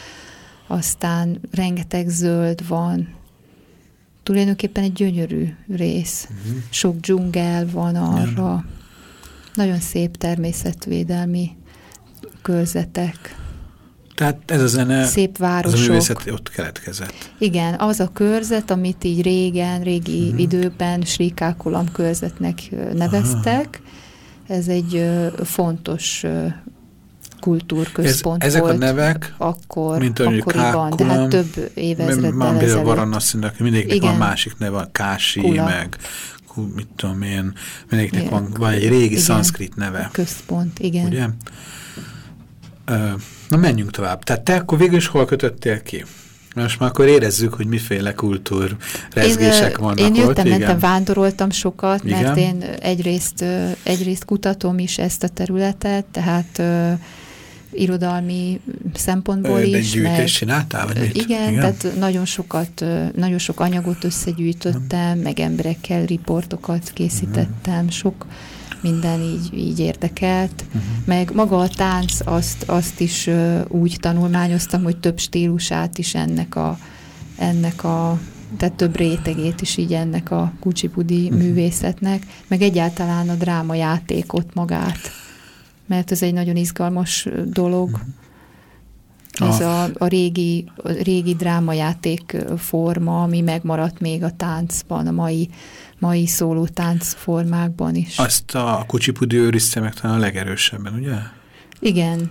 aztán rengeteg zöld van, tulajdonképpen egy gyönyörű rész. Mhm. Sok dzsungel van arra, nagyon szép természetvédelmi körzetek, Tehát ez a zene, szép az a városok. művészet ott keletkezett. Igen, az a körzet, amit így régen, régi Mhm. uh-huh. időben Srikákulam körzetnek neveztek, ez egy fontos kultúrközpont Ez, ezek volt. a nevek, akkor, mint ahogy akkoriban, de hát több évezreddel Már például. Varanaszinak, mindegyiknek van Igen. másik neve, Kási, Kula. meg mit tudom én, mindegyiknek Igen. van, van egy régi Igen. szanszkrit neve, Központ, igen. ugye? Na menjünk tovább. Tehát te akkor végül is hol kötöttél ki? Most már akkor érezzük, hogy miféle kultúr rezgések én, vannak Én ott. jöttem, igen. mentem, vándoroltam sokat, mert Igen. én egyrészt, egyrészt kutatom is ezt a területet, tehát irodalmi szempontból de egy is. csináltál, vagy Ö, mit? Igen, Igen? tehát nagyon sokat, nagyon sok anyagot összegyűjtöttem, meg emberekkel riportokat készítettem, Mhm. sok minden így, így érdekelt, Mhm. meg maga a tánc, azt, azt is úgy tanulmányoztam, hogy több stílusát is ennek a, ennek a tehát több rétegét is így ennek a kucsipudi Mhm. művészetnek, meg egyáltalán a drámajátékot magát, mert ez egy nagyon izgalmas dolog. Ez a, a, régi, a régi drámajáték forma, ami megmaradt még a táncban, a mai, mai szóló táncformákban is. Azt a kucsipudi őrizte meg talán a legerősebben, ugye? Igen.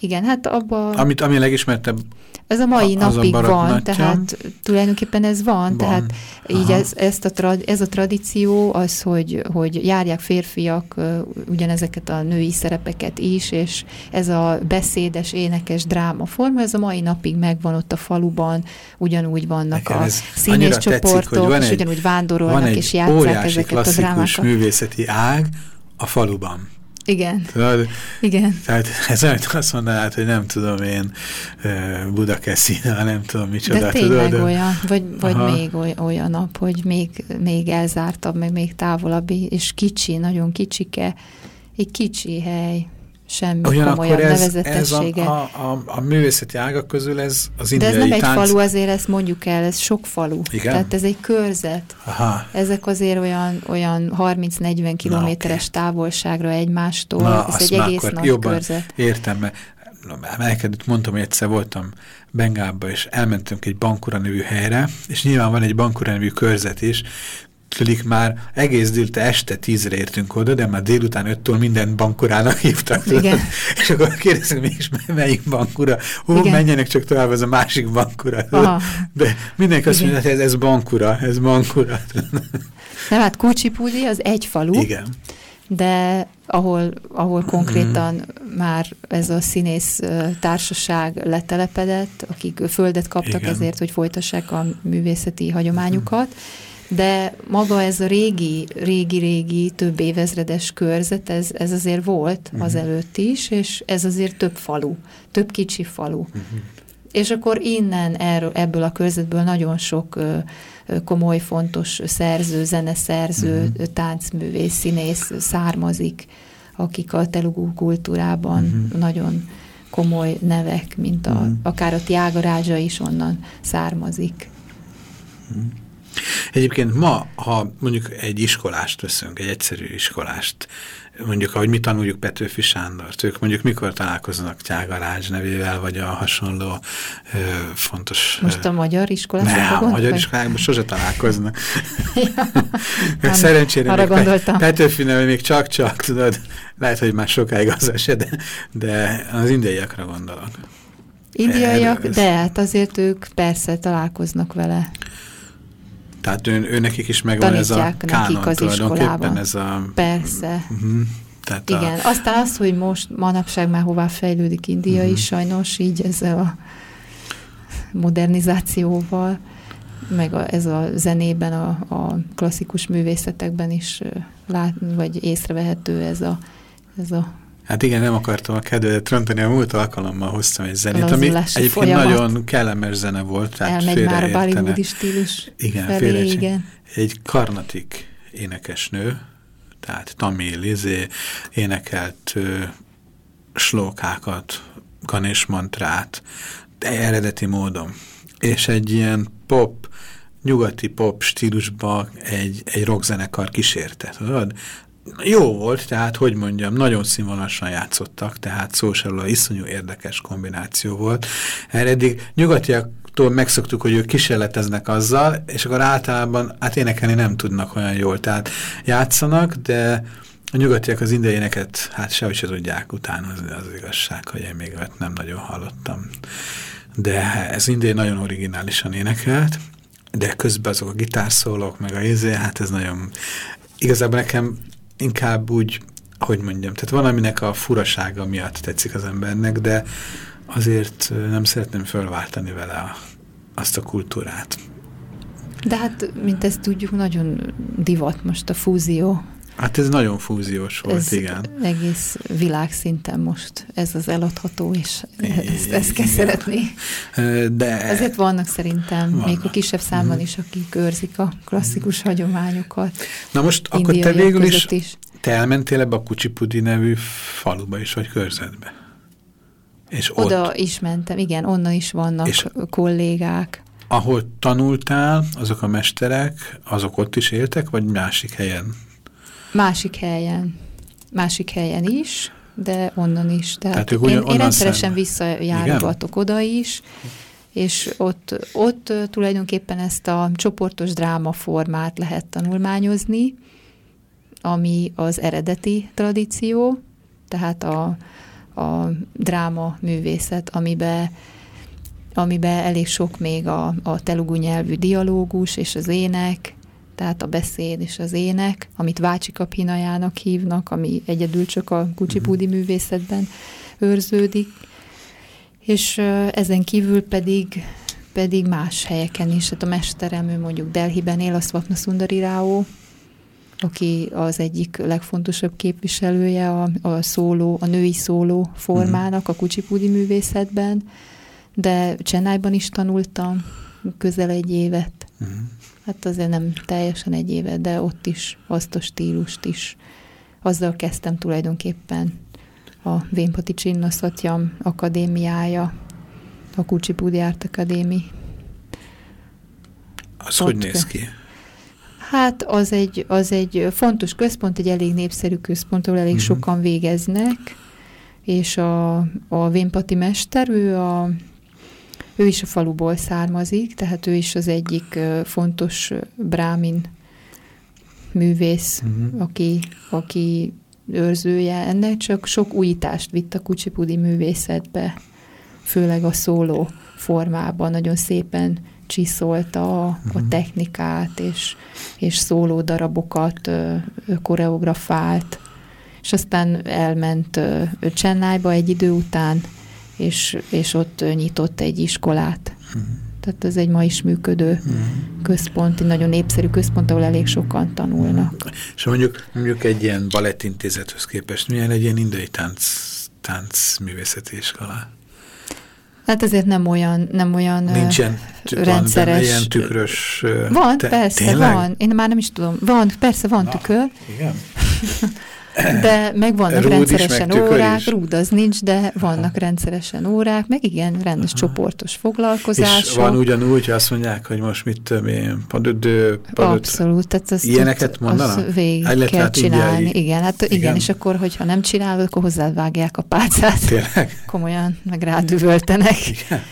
Igen, hát abban... Amit, ami a legismertebb ez a mai a, napig van, tehát tulajdonképpen ez van, van. tehát így ez, ezt a trad, ez a tradíció az, hogy, hogy járják férfiak ugyanezeket a női szerepeket is, és ez a beszédes, énekes dráma forma, ez a mai napig megvan ott a faluban, ugyanúgy vannak Nekem a színészcsoportok, és egy, ugyanúgy vándorolnak és játszák ezeket a drámákat. művészeti ág a faluban. Igen. Tudod? Igen. Tehát ez olyan, azt mondanád, hogy nem tudom én Budakeszina, nem tudom micsoda. De tényleg tudod? olyan, vagy, vagy még olyan nap, hogy még, még elzártabb, meg még távolabb, és kicsi, nagyon kicsike, egy kicsi hely semmi Ugyanakkor komolyabb ez, nevezetessége. Ez a, a, a, a művészeti ágak közül ez az indiai De ez nem tánc... egy falu, azért ezt mondjuk el, ez sok falu. Igen? Tehát ez egy körzet. Aha. Ezek azért olyan, olyan 30-40 kilométeres okay. távolságra egymástól, Na, ez egy egész nagy jobban körzet. Értem, mert elkezdett, mondtam, hogy egyszer voltam Bengába, és elmentünk egy Bankura nevű helyre, és nyilván van egy Bankura nevű körzet is, Tudik már egész délte este tízre értünk oda, de már délután öttől minden bankurának hívtak. Igen. És akkor kérdezik, mégis melyik bankura? Hú, Igen. menjenek csak tovább, ez a másik bankura. Aha. De mindenki azt mondja, hogy ez, ez bankura, ez bankura. Nem, hát Kucsipudi az egy falu. Igen. De ahol, ahol konkrétan mm. már ez a színész társaság letelepedett, akik földet kaptak Igen. ezért, hogy folytassák a művészeti hagyományukat, mm de maga ez a régi, régi-régi, több évezredes körzet, ez, ez azért volt uh-huh. Mhm. azelőtt is, és ez azért több falu, több kicsi falu. Uh-huh. És akkor innen, erről, ebből a körzetből nagyon sok ö, komoly, fontos szerző, zeneszerző, uh-huh. táncművész, színész származik, akik a telugú kultúrában uh-huh. nagyon komoly nevek, mint a, uh-huh. akár a Tiága is onnan származik. Uh-huh. Egyébként ma, ha mondjuk egy iskolást veszünk, egy egyszerű iskolást, mondjuk ahogy mi tanuljuk Petőfi Sándort, ők mondjuk mikor találkoznak Tyágarázs nevével, vagy a hasonló ö, fontos... Most a magyar iskolában? Nem, a magyar iskolákban sose találkoznak. ja, Szerencsére arra még gondoltam. Petőfi neve még csak-csak, tudod, lehet, hogy már sokáig az se, de, de az indiaiakra gondolok. Indiaiak, Ez, de hát azért ők persze találkoznak vele. Tehát ő, ő nekik is megvan ez a kánon az tulajdonképpen ez a... Persze. Uh mhm. -huh. Tehát Igen, a... aztán az, hogy most manapság már hová fejlődik India uh mhm. -huh. is sajnos, így ezzel a modernizációval, meg a, ez a zenében, a, a klasszikus művészetekben is lát, vagy észrevehető ez a, ez a Hát igen, nem akartam a kedvedet rontani, a múlt alkalommal hoztam egy zenét, ami egyébként folyamat. nagyon kellemes zene volt. Tehát Elmegy már a Bollywoodi stílus Igen, felé, igen. Egy karnatik énekesnő, tehát tamil, izé, énekelt ö, slókákat, ganés mantrát, de eredeti módon. És egy ilyen pop, nyugati pop stílusba egy, egy rockzenekar kísérte, tudod? Jó volt, tehát hogy mondjam, nagyon színvonalasan játszottak, tehát szó a iszonyú érdekes kombináció volt. Erre eddig nyugatiaktól megszoktuk, hogy ők kísérleteznek azzal, és akkor általában hát énekelni nem tudnak olyan jól, tehát játszanak, de a nyugatiak az indiaiéneket hát sehogy se tudják utána, az, az igazság, hogy én még nem nagyon hallottam. De ez indiai nagyon originálisan énekelt, de közben azok a gitárszólók, meg a izé, hát ez nagyon... Igazából nekem inkább úgy, hogy mondjam, tehát van, aminek a furasága miatt tetszik az embernek, de azért nem szeretném fölváltani vele a, azt a kultúrát. De hát, mint ezt tudjuk, nagyon divat most a fúzió. Hát ez nagyon fúziós volt, ez igen. egész világszinten most ez az eladható, és ezt, ezt kell szeretni. De Ezért vannak szerintem, vannak. még a kisebb számban mhm. is, akik őrzik a klasszikus hagyományokat. Na most akkor te végül is, is, te elmentél ebbe a Kucsipudi nevű faluba is, vagy körzetbe? És Oda ott, is mentem, igen, onnan is vannak és kollégák. Ahol tanultál, azok a mesterek, azok ott is éltek, vagy másik helyen? Másik helyen. Másik helyen is. de onnan is. Tehát, Tehát ők én, én rendszeresen onnan visszajárogatok oda is, és ott, ott tulajdonképpen ezt a csoportos dráma formát lehet tanulmányozni, ami az eredeti tradíció, tehát a, a dráma művészet, amiben amiben elég sok még a, a telugu nyelvű dialógus és az ének, tehát a beszéd és az ének, amit Vácsika Pinajának hívnak, ami egyedül csak a kucsipúdi művészetben őrződik. És ezen kívül pedig pedig más helyeken is. Hát a mesterem, ő mondjuk Delhiben él, a Swapna Sundari Rao, aki az egyik legfontosabb képviselője a, a szóló, a női szóló formának a kucsipúdi művészetben, de Csennájban is tanultam közel egy évet. Mhm. Hát azért nem teljesen egy évet, de ott is azt a stílust is. Azzal kezdtem tulajdonképpen a Vémpati Csinna Szatyam akadémiája, a Kucsipúdi Art Akadémi. Az Ott hogy néz ki? Hát az egy, az egy fontos központ, egy elég népszerű központ, ahol elég Mhm. sokan végeznek, és a, a Vémpati mester, ő, a, ő is a faluból származik, tehát ő is az egyik fontos brámin művész, Mhm. aki, aki őrzője ennek, csak sok újítást vitt a kucsipudi művészetbe, főleg a szóló formában, nagyon szépen csiszolta a, a Mhm. technikát, és, és szóló darabokat ö, koreografált, és aztán elment Csennájba egy idő után, és, és ott nyitott egy iskolát. Tehát ez egy ma is működő központ, egy nagyon népszerű központ, ahol elég sokan tanulnak. És mondjuk, mondjuk egy ilyen balettintézethez képest milyen egy ilyen indiai tánc, táncművészeti iskola? Hát ezért nem olyan, nem olyan Nincsen rendszeres- Van ilyen tükrös... Van, te- persze, tényleg? van. Én már nem is tudom. Van, persze, van Na. tükör, Igen? de meg vannak Rúd rendszeresen órák, is. rúd az nincs, de vannak rendszeresen órák, meg igen, rendes Aha. csoportos És foglalkozások. van ugyanúgy, hogy azt mondják, hogy most mit tudom én, padödő, padöt, Abszolút, tehát azt, Ilyeneket mondanak? azt végig Illetve kell csinálni. Igen, hát igen. Igen. és akkor, hogyha nem csinálod, akkor hozzád vágják a pálcát. tényleg? Komolyan, meg rádüvöltenek. Igen.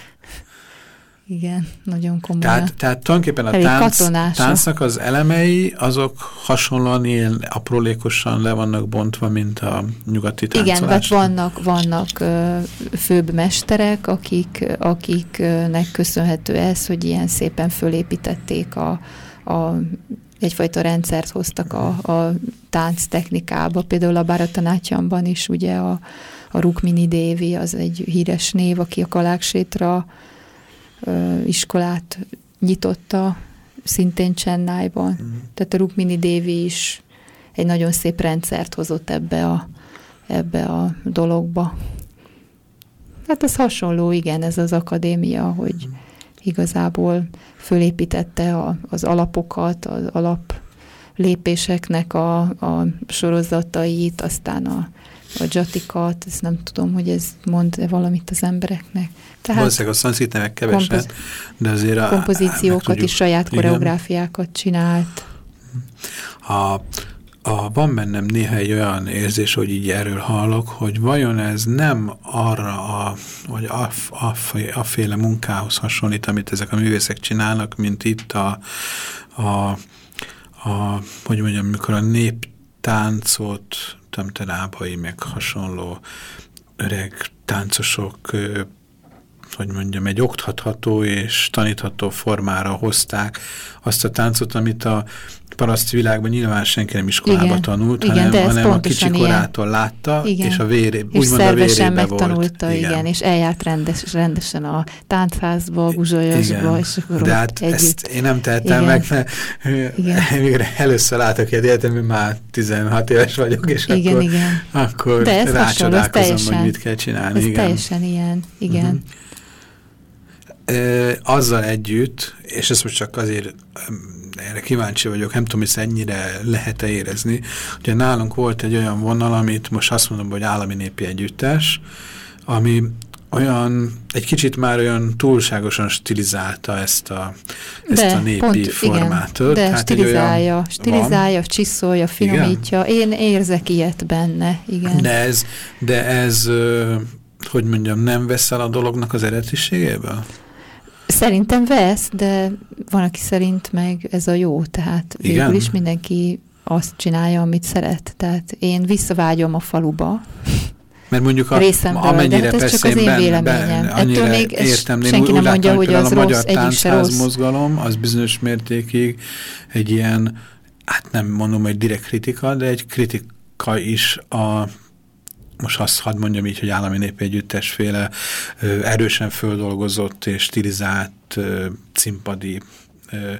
Igen, nagyon komolyan. Tehát, tehát tulajdonképpen a tánc, táncnak az elemei, azok hasonlóan ilyen aprólékosan le vannak bontva, mint a nyugati táncolás. Igen, tehát vannak, vannak főbb mesterek, akik, akiknek köszönhető ez, hogy ilyen szépen fölépítették a, a egyfajta rendszert hoztak a, a tánc technikába. Például a Bharatanátyamban is ugye a, a Rukmini Dévi, az egy híres név, aki a Kaláksétra iskolát nyitotta, szintén Csennájban. Mhm. Tehát a Rukmini Dévi is egy nagyon szép rendszert hozott ebbe a, ebbe a dologba. Hát ez hasonló, igen, ez az akadémia, hogy igazából fölépítette a, az alapokat, az alap lépéseknek a, a sorozatait, aztán a, a jatikat, ezt nem tudom, hogy ez mond-e valamit az embereknek. Tehát Valószínűleg a szanszkrit nevek keveset, de azért a, kompozíciókat tudjuk- is, saját igen. koreográfiákat csinált. A, a, van bennem néha egy olyan érzés, hogy így erről hallok, hogy vajon ez nem arra a, vagy a, a, a féle munkához hasonlít, amit ezek a művészek csinálnak, mint itt a, a, a hogy mondjam, mikor a néptáncot, Tamterábai, meg hasonló öreg táncosok hogy mondjam, egy oktatható és tanítható formára hozták azt a táncot, amit a paraszt világban nyilván senki nem iskolába Igen. tanult, Igen, hanem, hanem a kicsi ilyen. korától látta, Igen. és a véré, És úgymond a vérébe megtanulta, volt. igen. és eljárt rendes, rendesen a táncházba, a guzsolyosba, Igen. és akkor De hát együtt. ezt én nem tehettem Igen. meg, mert Igen. először látok egy életemben, már 16 éves vagyok, és Igen, akkor, igen. akkor De ez rácsodálkozom, hogy mit kell csinálni. Ez igen. teljesen ilyen, igen. Mhm. Ö, azzal együtt, és ezt most csak azért erre kíváncsi vagyok, nem tudom, hogy ennyire lehet-e érezni. Ugye nálunk volt egy olyan vonal, amit most azt mondom, hogy állami népi együttes, ami, olyan, egy kicsit már olyan túlságosan stilizálta ezt a, ezt de, a népi pont, formátot. Igen, de egy stilizálja, olyan stilizálja, csiszolja, finomítja. Én érzek ilyet benne, igen. De ez, de ez hogy mondjam, nem vesz el a dolognak az eredetiségéből? Szerintem vesz, de van, aki szerint meg ez a jó, tehát végül Igen? is mindenki azt csinálja, amit szeret. Tehát én visszavágyom a faluba, Mert mondjuk a, részemről, amennyire de hát ez persze csak az én véleményem. ben- Ettől még értem, én senki úgy nem látom, mondja, hogy az a rossz, magyar táncház rossz. mozgalom, az bizonyos mértékig egy ilyen, hát nem mondom, hogy direkt kritika, de egy kritika is a most azt hadd mondjam így, hogy állami népegyüttesféle ö, erősen földolgozott és stilizált színpadi ö,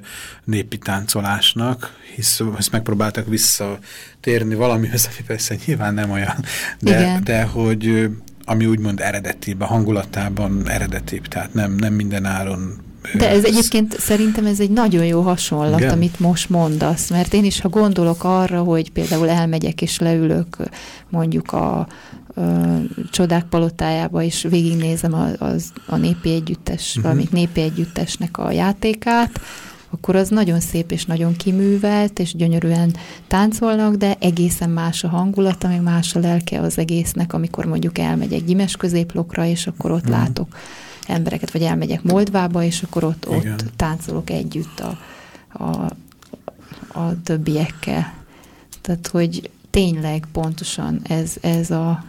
népi táncolásnak, hisz ezt megpróbáltak visszatérni valamihez, ami persze nyilván nem olyan, de, Igen. de hogy ami úgymond eredetibb, a hangulatában eredetibb, tehát nem, nem minden áron De ez egyébként szerintem ez egy nagyon jó hasonlat, Igen? amit most mondasz, mert én is, ha gondolok arra, hogy például elmegyek és leülök mondjuk a, csodák palotájába, és végignézem a, az, a népi együttes, Mhm. uh-huh. valamik népi együttesnek a játékát, akkor az nagyon szép és nagyon kiművelt, és gyönyörűen táncolnak, de egészen más a hangulata, meg más a lelke az egésznek, amikor mondjuk elmegyek Gyimes középlokra, és akkor ott Mhm. uh-huh. látok embereket, vagy elmegyek Moldvába, és akkor ott, Igen. ott táncolok együtt a, a, a többiekkel. Tehát, hogy tényleg pontosan ez, ez, a,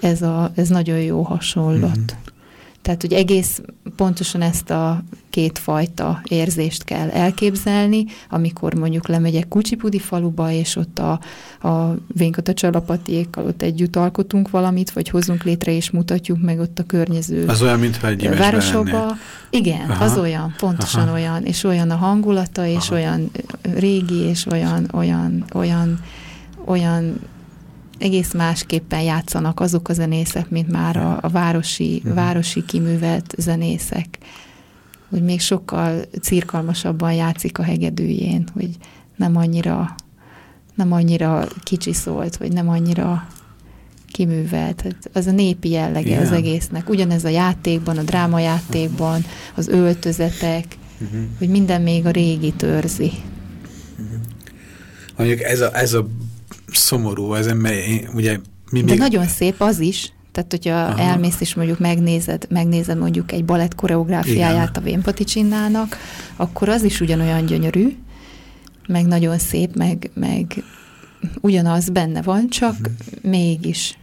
ez, a, ez nagyon jó hasonlat. Mhm. Tehát, hogy egész pontosan ezt a kétfajta érzést kell elképzelni, amikor mondjuk lemegyek Kucsipudi faluba, és ott a, a Vénkata Csalapatiékkal ott együtt alkotunk valamit, vagy hozunk létre, és mutatjuk meg ott a környező Az olyan, mintha egy városokba. Igen, Aha. az olyan, pontosan Aha. olyan, és olyan a hangulata, és Aha. olyan régi, és olyan, olyan, olyan, olyan egész másképpen játszanak azok a zenészek, mint már a, a városi, Mhm. városi kiművelt zenészek. Hogy még sokkal cirkalmasabban játszik a hegedűjén, hogy nem annyira, nem annyira kicsi szólt, vagy nem annyira kiművelt. Hát Az a népi jellege Igen. az egésznek. Ugyanez a játékban, a drámajátékban, az öltözetek, Uh-huh. hogy minden még a régi őrzi. Mondjuk ez a, ez a szomorú, ez ember, én, ugye mi De még... nagyon szép az is, tehát hogyha Aha. Elmész és mondjuk megnézed, megnézed mondjuk egy balett koreográfiáját Igen. a Vémpati Csinnának, akkor az is ugyanolyan gyönyörű, meg nagyon szép, meg, meg ugyanaz benne van, csak Mhm. mégis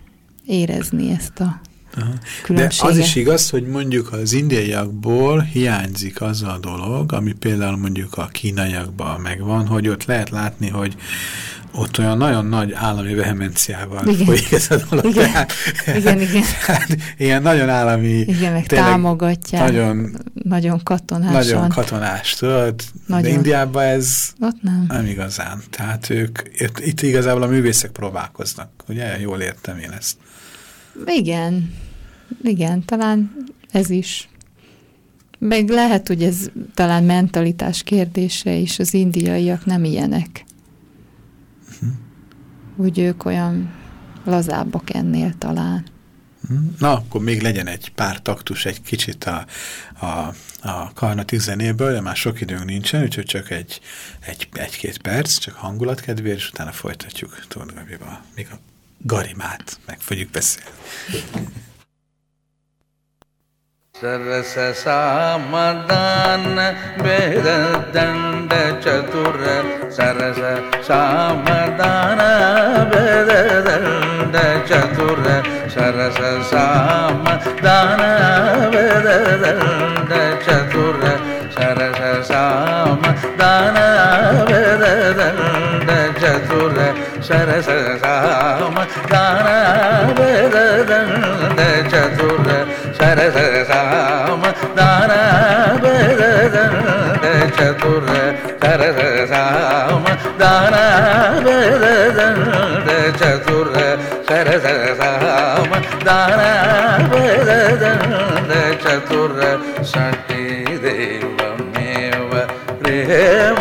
érezni ezt a Aha. De az is igaz, hogy mondjuk az indiaiakból hiányzik az a dolog, ami például mondjuk a kínaiakban megvan, hogy ott lehet látni, hogy ott olyan nagyon nagy állami vehemenciával Igen. folyik ez a dolog. Igen. Tehát, Igen, igen. hát, ilyen nagyon állami, Igen, meg támogatják. nagyon, nagyon katonásan. nagyon katonás, tudod? De Nagyon. Indiában ez Ott nem. nem igazán. Tehát ők, itt, itt igazából a művészek próbálkoznak. Ugye? Jól értem én ezt. Igen, igen, talán ez is. Meg lehet, hogy ez talán mentalitás kérdése is, az indiaiak nem ilyenek. Hogy ők olyan lazábbak ennél talán. Na, akkor még legyen egy pár taktus, egy kicsit a, a, a karnatik zenéből, de már sok időnk nincsen, úgyhogy csak egy, egy, egy-két perc, csak hangulatkedvéért, és utána folytatjuk Tóth. Még a garimát meg fogjuk beszélni. सरस सा म दान चतुर सरसानरदण्ड सरस सामदान दान सरस सामदान म சரசர தானந்த சதுர சரசாம தானந்த சதுர சரசாம தானந்த சதுர சரசாம தானந்த சதுர சட்டி தெய்வமேவ பிரேம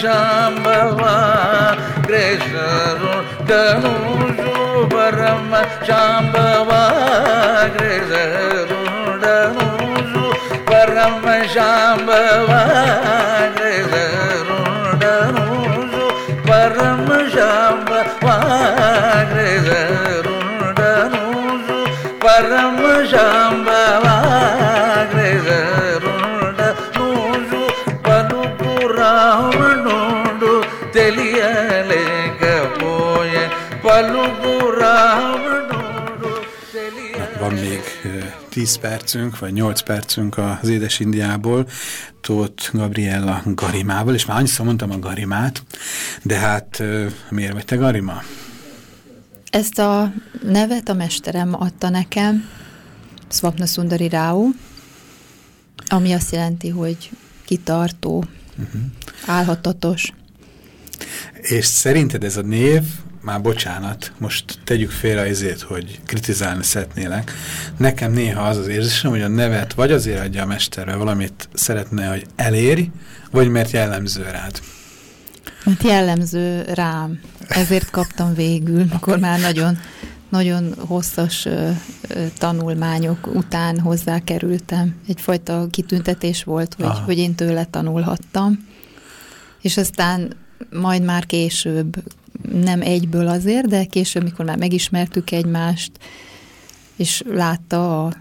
श्याम्बा क्ररुण परम श्यां बवारु परम श्याम् Van még ö, 10 percünk, vagy 8 percünk az Édes Indiából, Tóth Gabriella Garimával, és már annyiszor mondtam a Garimát, de hát miért vagy te Garima? Ezt a nevet a mesterem adta nekem, Swapna Sundari Rao, ami azt jelenti, hogy kitartó, uh -huh. álhatatos. És szerinted ez a név, már bocsánat, most tegyük félre azért, hogy kritizálni szeretnélek. Nekem néha az az érzésem, hogy a nevet vagy azért adja a mesterre valamit szeretne, hogy elérj, vagy mert jellemző rád. Mert jellemző rám. Ezért kaptam végül, akkor már nagyon, nagyon hosszas ö, ö, tanulmányok után hozzákerültem. Egyfajta kitüntetés volt, hogy, hogy én tőle tanulhattam. És aztán majd már később, nem egyből azért, de később, mikor már megismertük egymást, és látta a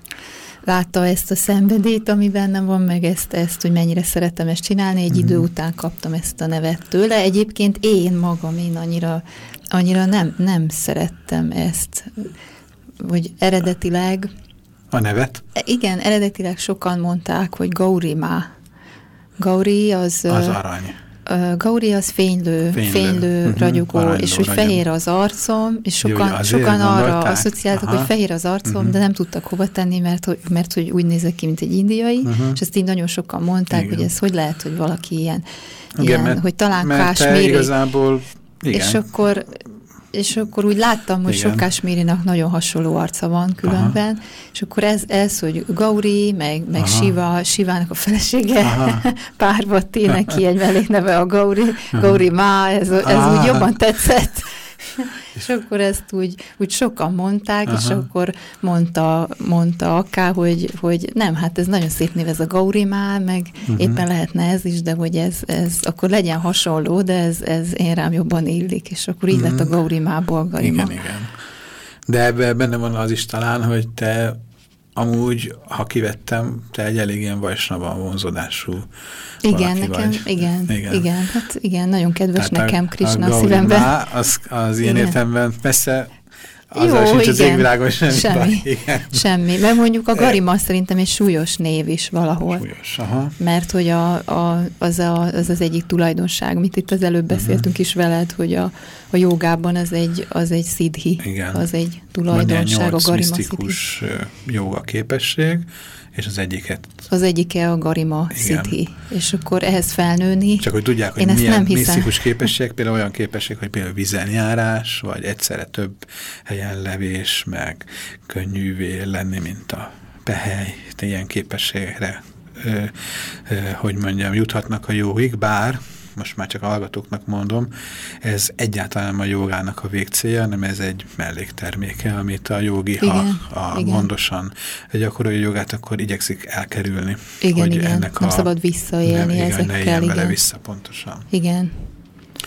látta ezt a szenvedét, ami bennem van, meg ezt, ezt hogy mennyire szeretem ezt csinálni. Egy mm. idő után kaptam ezt a nevet tőle. Egyébként én magam, én annyira, annyira nem, nem szerettem ezt, hogy eredetileg... A nevet? Igen, eredetileg sokan mondták, hogy Gaurima. Gauri az... Az arany. Gauri az fénylő, fénylő, fénylő -huh. ragyogó, Arányló, és hogy ragyog. fehér az arcom, és sokan, Jó, sokan arra asszociáltak, hogy fehér az arcom, uh -huh. de nem tudtak hova tenni, mert, hogy, mert hogy úgy nézek ki, mint egy indiai, uh -huh. és ezt így nagyon sokan mondták, Igen. hogy ez hogy lehet, hogy valaki ilyen, Igen, ilyen mert, hogy talán kásméri. igazából igen. És akkor és akkor úgy láttam, hogy Igen. sok Kásmérinak nagyon hasonló arca van különben, Aha. és akkor ez, ez hogy Gauri, meg, meg Shiva, Shivának a felesége, Párvati, neki egy mellékneve a Gauri, Gauri Ma, ez, ez úgy jobban tetszett. És akkor ezt úgy, úgy sokan mondták, Aha. és akkor mondta, mondta Aká, hogy, hogy nem, hát ez nagyon szép név ez a Gaurimá, meg uh mhm. -huh. éppen lehetne ez is, de hogy ez, ez akkor legyen hasonló, de ez, ez én rám jobban illik, és akkor így uh -huh. lett a mhm. Gaurimából Garima. Igen, igen. De ebben benne van az is talán, hogy te amúgy, ha kivettem, te egy elég ilyen vajsnaban vonzódású igen, nekem, vagy. Igen, igen, igen, hát igen, nagyon kedves Tehát nekem a, a szívemben. Az, az ilyen értemben, persze azzal Jó, sincs igen. az égvilágon semmi. Semmi, igen. semmi. Mert mondjuk a Garima szerintem egy súlyos név is valahol. Súlyos, aha. Mert hogy a, a, az, a, az az egyik tulajdonság, amit itt az előbb beszéltünk uh mhm. -huh. is veled, hogy a, a jogában az egy, az egy szidhi, igen. az egy tulajdonság, a Garima misztikus joga képesség, és az egyiket... Az egyike a Garima Igen. City, és akkor ehhez felnőni... Csak hogy tudják, hogy milyen nem misztikus képesség, például olyan képesség, hogy például vizenjárás, vagy egyszerre több helyen levés, meg könnyűvé lenni, mint a pehely, ilyen képességre, ö, ö, hogy mondjam, juthatnak a jóig, bár most már csak a hallgatóknak mondom, ez egyáltalán a jogának a végcélja, nem ez egy mellékterméke, amit a jogi, igen, ha a igen. gondosan gyakorolja jogát, akkor igyekszik elkerülni. Igen, hogy igen, ennek nem a, szabad visszaélni nem, ezekkel. Ne igen, vele vissza pontosan. Igen.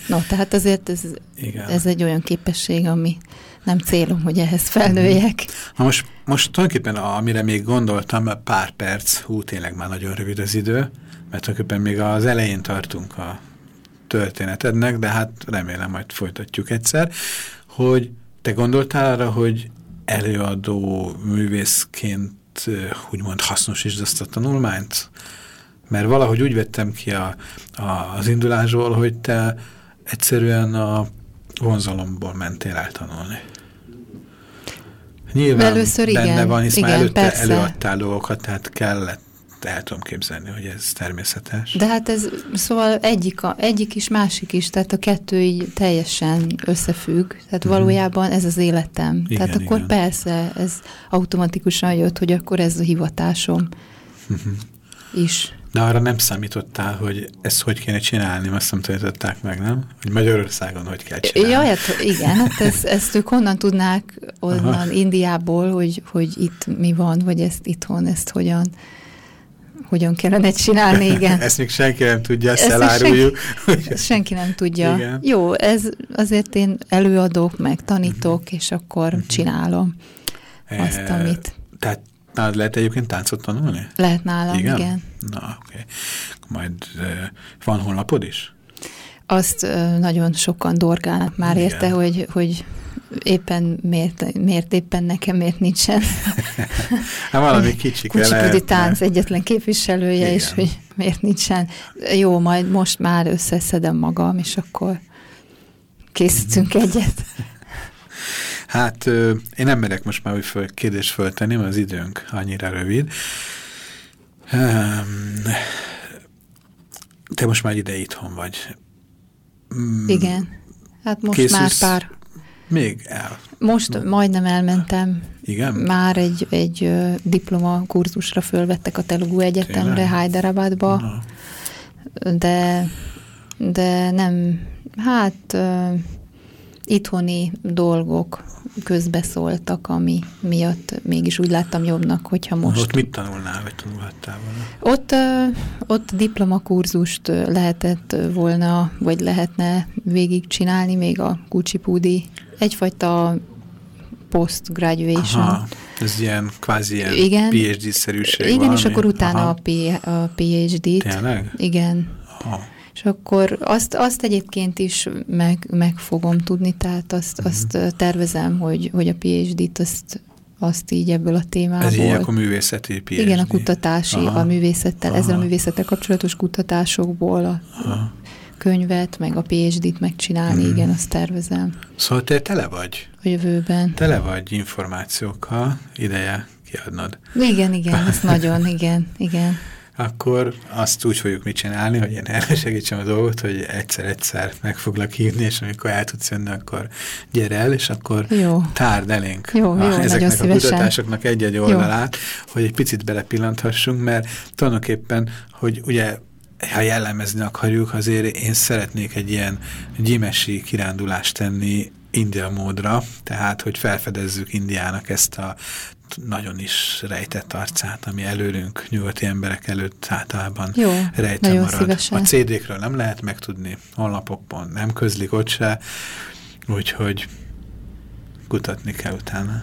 No, tehát azért ez, igen. ez egy olyan képesség, ami nem célom, hogy ehhez felnőjek. Na most, most tulajdonképpen amire még gondoltam, pár perc, hú, tényleg már nagyon rövid az idő, mert tulajdonképpen még az elején tartunk a történetednek, de hát remélem majd folytatjuk egyszer, hogy te gondoltál arra, hogy előadó művészként úgymond hasznosítsd azt a tanulmányt? Mert valahogy úgy vettem ki a, a, az indulásból, hogy te egyszerűen a vonzalomból mentél el tanulni. Nyilván Először benne igen, van, hisz igen, már előtte persze. előadtál dolgokat, tehát kellett, el tudom képzelni, hogy ez természetes. De hát ez, szóval egyik, a, egyik is, másik is, tehát a kettő így teljesen összefügg, tehát Mhm. valójában ez az életem. Igen, tehát akkor igen. persze, ez automatikusan jött, hogy akkor ez a hivatásom Mhm. is. De arra nem számítottál, hogy ezt hogy kéne csinálni, azt nem tanították meg, nem? Hogy Magyarországon hogy kell csinálni. Ja, hát igen, hát ez, ezt ők honnan tudnák, onnan Aha. Indiából, hogy, hogy itt mi van, vagy ezt itthon, ezt hogyan, hogyan kellene csinálni, igen. Ezt még senki nem tudja, ezt, Ezt eláruljuk. Ezt senki nem tudja. Igen. Jó, ez azért én előadok, meg tanítok, Mhm. és akkor csinálom azt, Eh, amit Tehát nálad lehet egyébként táncot tanulni? lehet nálam, igen. igen. Na, oké. Majd eh, van honlapod is? Azt ö, nagyon sokan dorgálnak már Igen. érte, hogy, hogy éppen miért, miért éppen nekem, miért nincsen. Hát valami kicsi Kucsipudi tánc egyetlen képviselője, Igen. és hogy miért nincsen. Jó, majd most már összeszedem magam, és akkor készítünk Mhm. egyet. Hát én nem merek most már új föl, kérdést föltenni, mert az időnk annyira rövid. Um, te most már ide itthon vagy. Mm, Igen. Hát most Készülsz- már pár. Még el. Most majdnem elmentem. Igen? Már egy, egy diploma kurzusra fölvettek a Telugu Egyetemre, Tényleg? Hyderabadba, Na, de, de nem, hát ö, itthoni dolgok közbeszóltak, ami miatt mégis úgy láttam jobbnak, hogyha most... Ott mit tanulnál, vagy tanulhattál volna? Ott, ott diplomakurzust lehetett volna, vagy lehetne végigcsinálni még a Kucsipudi. Egyfajta post-graduation. Aha, ez ilyen kvázi ilyen Igen. PhD-szerűség Igen, valami? és akkor utána Aha. a, PhD-t. Tényleg? Igen. Aha. És akkor azt, azt egyébként is meg, meg fogom tudni, tehát azt, Mhm. azt tervezem, hogy, hogy a PhD-t azt, azt így ebből a témából. Ez így akkor művészeti PhD. Igen, a kutatási, Aha. a művészettel, ezzel a Aha. művészettel kapcsolatos kutatásokból a Aha. Könyvet, meg a PhD-t megcsinálni, Mhm. igen, azt tervezem Szóval te tele vagy. a jövőben. Tele vagy információkkal, ideje kiadnod. Igen, igen, ez nagyon, igen, igen. Akkor azt úgy fogjuk mit csinálni, hogy én erre segítsem a dolgot, hogy egyszer-egyszer meg foglak hívni, és amikor el tudsz jönni, akkor gyere el, és akkor Jó. tárd elénk Jó, jó, a, ezeknek a kutatásoknak egy-egy oldalát, hogy egy picit belepillanthassunk, mert tulajdonképpen, hogy ugye ha jellemezni akarjuk, azért én szeretnék egy ilyen gyimesi kirándulást tenni India módra, tehát, hogy felfedezzük Indiának ezt a nagyon is rejtett arcát, ami előrünk, nyugati emberek előtt általában Jó, rejtve marad. szívesen. A CD-kről nem lehet megtudni, honlapokon nem közlik ott se, úgyhogy kutatni kell utána.